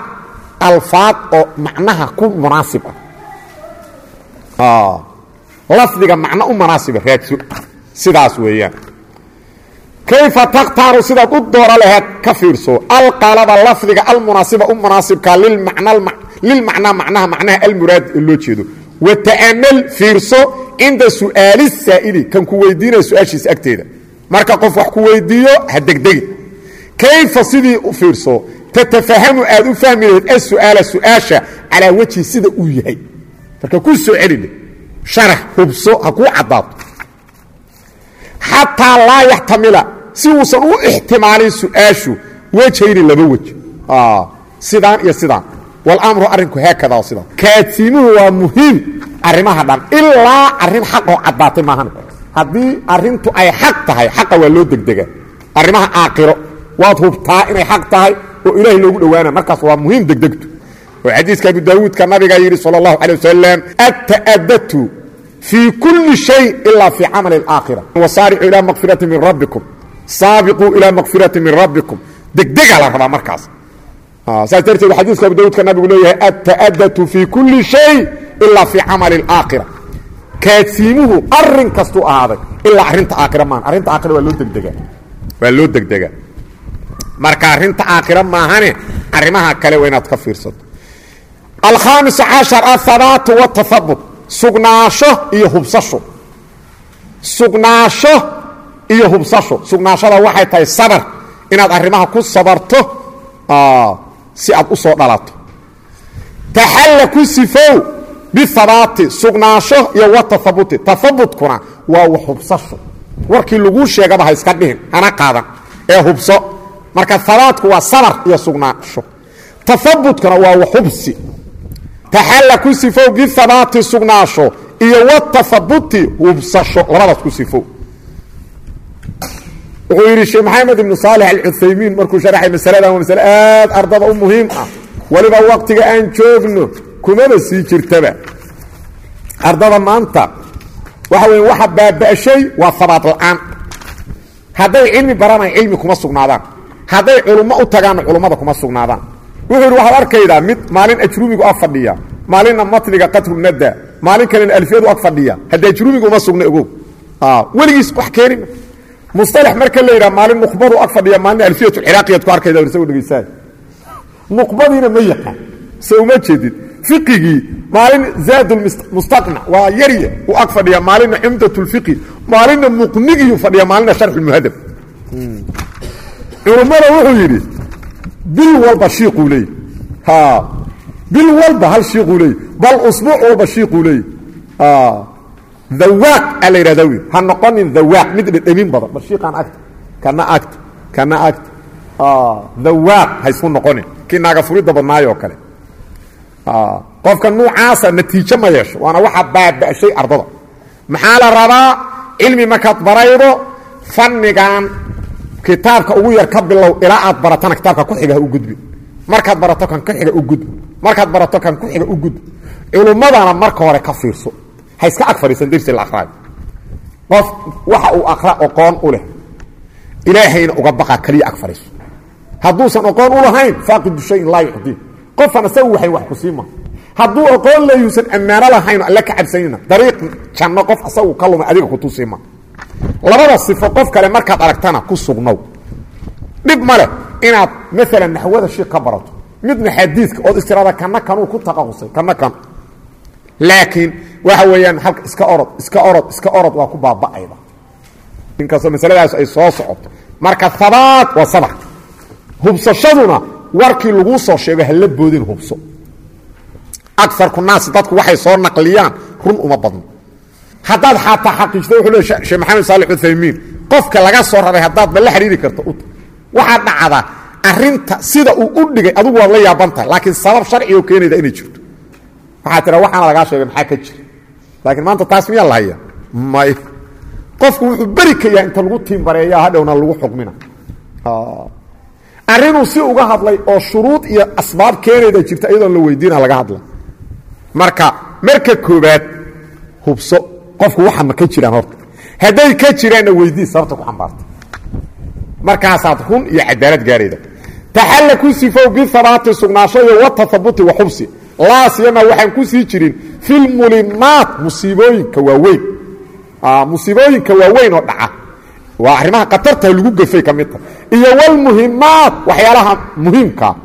alfaad oo macnaha ku munaasib ah. Lafdiga macno u munaasiba raadso. Sidaas weeyaan. Kayfa takhtaaru sidaad u dooro laheed ka fiirso. Alqaalaba lafdiga almunaasiba u munaasibka lilmacnaa macnaha macnaha almuraad loo jeedo wa ta'amal fiirso cinda su'aali saa'ili kan ku weydiinaya su'aashiisa agteeda. Marka qof wax ku weydiiyo ha degdegi. Kayfa sidii u fiirso? Tatafahamu aad u fahmi lahayd asu'aala su'aasha calaa wejhi sida uu yahay. Marka ku soo celile sharax hubso ha kuu caddaato xataa laa yaxtamila. Si uusan u ixtimaalin su'aashu wejhayni laba wej sidaan iyo sidaan walamru arrinku haakada sidaan kaadsiimuhu waa muhiim arrimaha dhan ilaa arrin xaqoo caddaatay maahan haddii arrintu ay xaq tahay xaqa waa loo degdegaa arrimaha aakiro waad hubtaa inay xaq tahay oo ilaahay loogu dhowaana markaas waa muhiim degdegtu oo xadiiska abu daawuudka nabigaa yidhi sal اllahu alيه wasalam ata'adatu fii kulli shay ilaa fii camali اlaakhira wasaaricuu ilaa makfirati min rabbikum saabiquu ilaa makfirati min rabbikum degdegaa la rabaa markaas saas darteed xadiiska abu daawuudka nabigu leeyahay ata'adatu fii kulli shay ilaa fii camali اlaakhira kaadsiimuhu arrin kastuu ahaaday ilaa arrinta aakhira maan arrinta aakhira waa loo degdegaa. Waa loo degdegaa. Marka arrinta aakhira maahane arrimaha kale waa inaad ka fiirsato. Alkhaamis cashar ahabaatu watahabut sugnaasho iyo hubsasho. Sugnaasho iyo hubsasho. Sugnaashada waxay tahay sabar. Inaad arrimaha ku sabarto si aad u soo dhalato. Taxalla ku sifow bihabaati sugnaasho iyo watahabuti tahabutkuna waa wax hubsasho. Warkii laguu sheegaba ha iska dhihin hana qaadan. Ee hubso. Marka habaatku waa sabar iyo sugnaasho. Tahabutkuna waa wax hubsi. Taxalla ku sifow bihabaati sugnaasho iyo watahabuti hubsasho. Labadaas ku sifow wuxuu yidhi sheekh maxamed ibnu saalix alcuthaymiin markuu sharaxay masaladan waa masale aad ardada u muhiim ah. Weliba waqtiga aan joogno kumaba sii jirtaba. Ardada maanta waxa weya waxa baaba'shay waa habaat la'aan. Hadday cilmi baranay cilmi kuma sugnaadaan. Hadday culummo u tagaanna culummada kuma sugnaadaan. Wuxuu yidhi waxaad arkaydaa mid maalin ajruumigu ag fadhiya maalinna matniga qatrunada maalin kalena alfiyadu ag fadhiya haddi ajruumigu uma sugna ogow. Weligiis wax keenima musalax marka la yidhaha maalin nuqbadu ag fadhiya maalina alfiyatu ciraaqiyad ku arkayda isagoo dhegeysaa nuqbadiina ma yaqaan se uma jeedid fiqigii maalin zaad mustaqnac waa yarya uu ag fadhiya maalina cumdat lfiqi maalina muqnigiyuu fadhiya maalina sharxu lmuhadab culummada wuxuu yidhi bil walba shiiquu leeyay bil walba hal shiiquu leeyay bal usbuuc walba shiiquu leeyay dawaaq aa la yidhahda wi ha noqonin dawaaq mid dhedhemin badan. Bal shiiqaan agta kana agta kana agta dawaaq ha isku noqonin kii naaga furidda badnaayoo kale. Qofka nuucaasa natiijo ma yeesho waana waxa baaba'shay ardada. Maxaa la rabaa? Cilmi markaad baraydo fannigan kitaabka ugu yar ka bilow ilaa aad baratana kitaabka ku xiga ha u gudbi. Markaad barato kan ku xiga u gudbi. Markaad barato kan ku xiga u gudbi. Culummadana marka hore ka fiirso ha iska ag fadhiisan qof waxa uu akra oqoon u leh. Ilaahayna uga baqa keliya ag hadduusan oqoon u lahayn faaqidu shayin laa yucdii qofan isagu waxay wax ku siima hadduu oqoon leeyuusan ammaano lahayn alle ka cabsanina dariiq janno qof asagu ka lumay adiga kutusiima labada sifo qof kale markaad aragtana ku sugnow. Dhib ma leh inaad maalan naxwada shii ka barato. Midna xadiidka ood istiraada kana kanuu ku taqausay kana kan laakiin waxa weeyaan halka iska orod iska orod iska orod waa ku baaba'ayda inkastoo masaladaas ay soo socoto marka habaat waa sabar hubsashaduna warkii laguu soo sheego hala boodin hubso. Aarku naasi dadku waxay soo naqliyaan run uma badno. Haddaad xataa xaqiijto wuxuu le sheekh maxamed saalix uthaymiin qofka laga soo raray haddaadba la xidhiiri karto waxaa dhacda arinta sida uu u dhigay adigu waad la yaaban tahay laakiin sabab sharcigo keenayda inay jirto waxaa tira waxaana lagaa sheegay maxaa ka jira? Laakiin maanta taas miyaa la haya may qofku wuxuu beri ka yahay inta lagu tiimbareeya hadhowna lagu xukmina arrinuu si uga hadlay oo shuruud iyo asbaab keenayda jirta iyadoon la weydiina laga hadla marka marka koobaad hubso qofku waxa ma ka jiraan horta. Hadday ka jiraanna weydii sababta ku xambaarta. Markaasaad run iyo cadaalad gaarayda. Taxalla ku sifow bihabaati sugnaasho iyo watahabuti wa xubsi laa siyama waxaan ku sii jirin filmulimaat musiibooyinka waaweyn. Musiibooyinka waaweyn oo dhaca. Waa arrimaha khatartaha lagu gafay ka mid taha iyo wlmuhimaat waxyaalaha muhiimkaa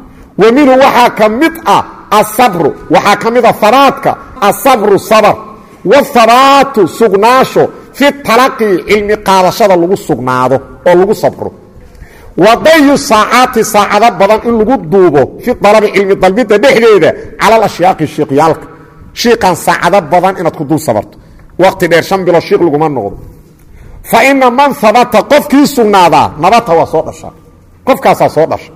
wa minhu waxaa ka mid ah asabru waxaa ka mid a habaadka asabru sabr. Wاhabaatu sugnaasho fi talaqi cilmi qaadashada lagu sugnaado oo lagu sabro wadayu saacaati saacado badan in lagu duubo fi dalabi cilmi dalbidda dhexdeeda cala alashyaaqi shiiqyaalka. Shiiqan saacado badan inaad ku dul sabarto. Waqti dheer shan bilo shiiq laguma noqdo. Fa ina man habata qofkii sugnaadaa nabata waa soo dhashaa. Qofkaasaa soo dhasha.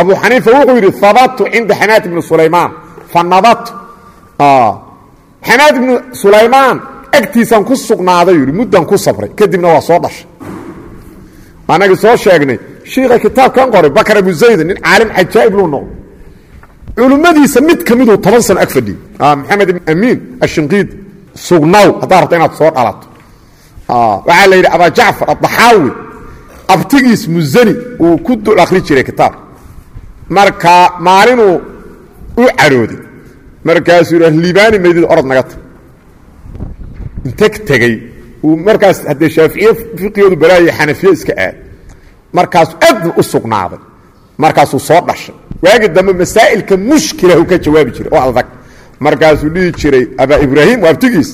Abu xaniifa wuxuu yidhi habatu cinda xamaad ibni sulaymaan. Fa nabatu. Xamaad ibnu sulaymaan agtiisaan ku sugnaaday yidhi muddan ku sabray. Kadibna waa soo dhashay anagii soo sheegnay shiika kitaabkan qoray bakar abu zayd nin caalim cajaa'ib luu noqdo culummadiisa mid ka miduu toban sano ag fadhiyey maxamed ibn amiin ashinqiidi sugnaw haddaa rabta inaad soo dhalato. Waxaa la yidhi abaa jacfar addaxaawi abtigiis musani uu ku dul akhri jiray kitaab. Marka maalinuu u cadhooday markaasuu yidhi liibaani maydid orod naga tag. Integ tegey uu markaas haddee shaaficiye fiqigoodu balaaya xanafiye iska aad markaasuu aadna u sugnaaday markaasuu soo dhashay. Waagi dambe masaa'ilka mushkilahu ka jawaabi jiray oo adag. Markaasuu dhihi jiray abaa ibraahim abtigiis.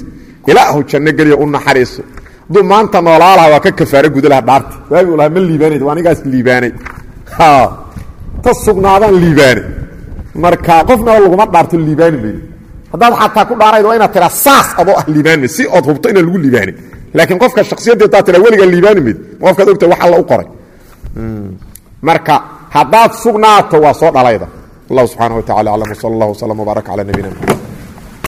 Ilaahu janno geliya u naxariiso. Hadduu maanta noolaalaha waa ka kafaaro guda laha waagi lahaa ma liibaanayd waa anigaas liibaanay ta sugnaadaan liibaanay. Marka qofna laguma dhaarto liibaani maydi haddaad xataa ku dhaarayd waa inaad tiraa saas adoo ah liibaanima si ood hubto inaan lagu liibaanin laakiin qofka shaksiyadda haddaad tiraa weligaa liibaani maydi qofkaad ogta wax alla u qoray marka haddaad sugnaato waa soo dhalayda. Allah subxaana wa tacala aclam wsala allah wslam wbaarak cala nabiyina mxamed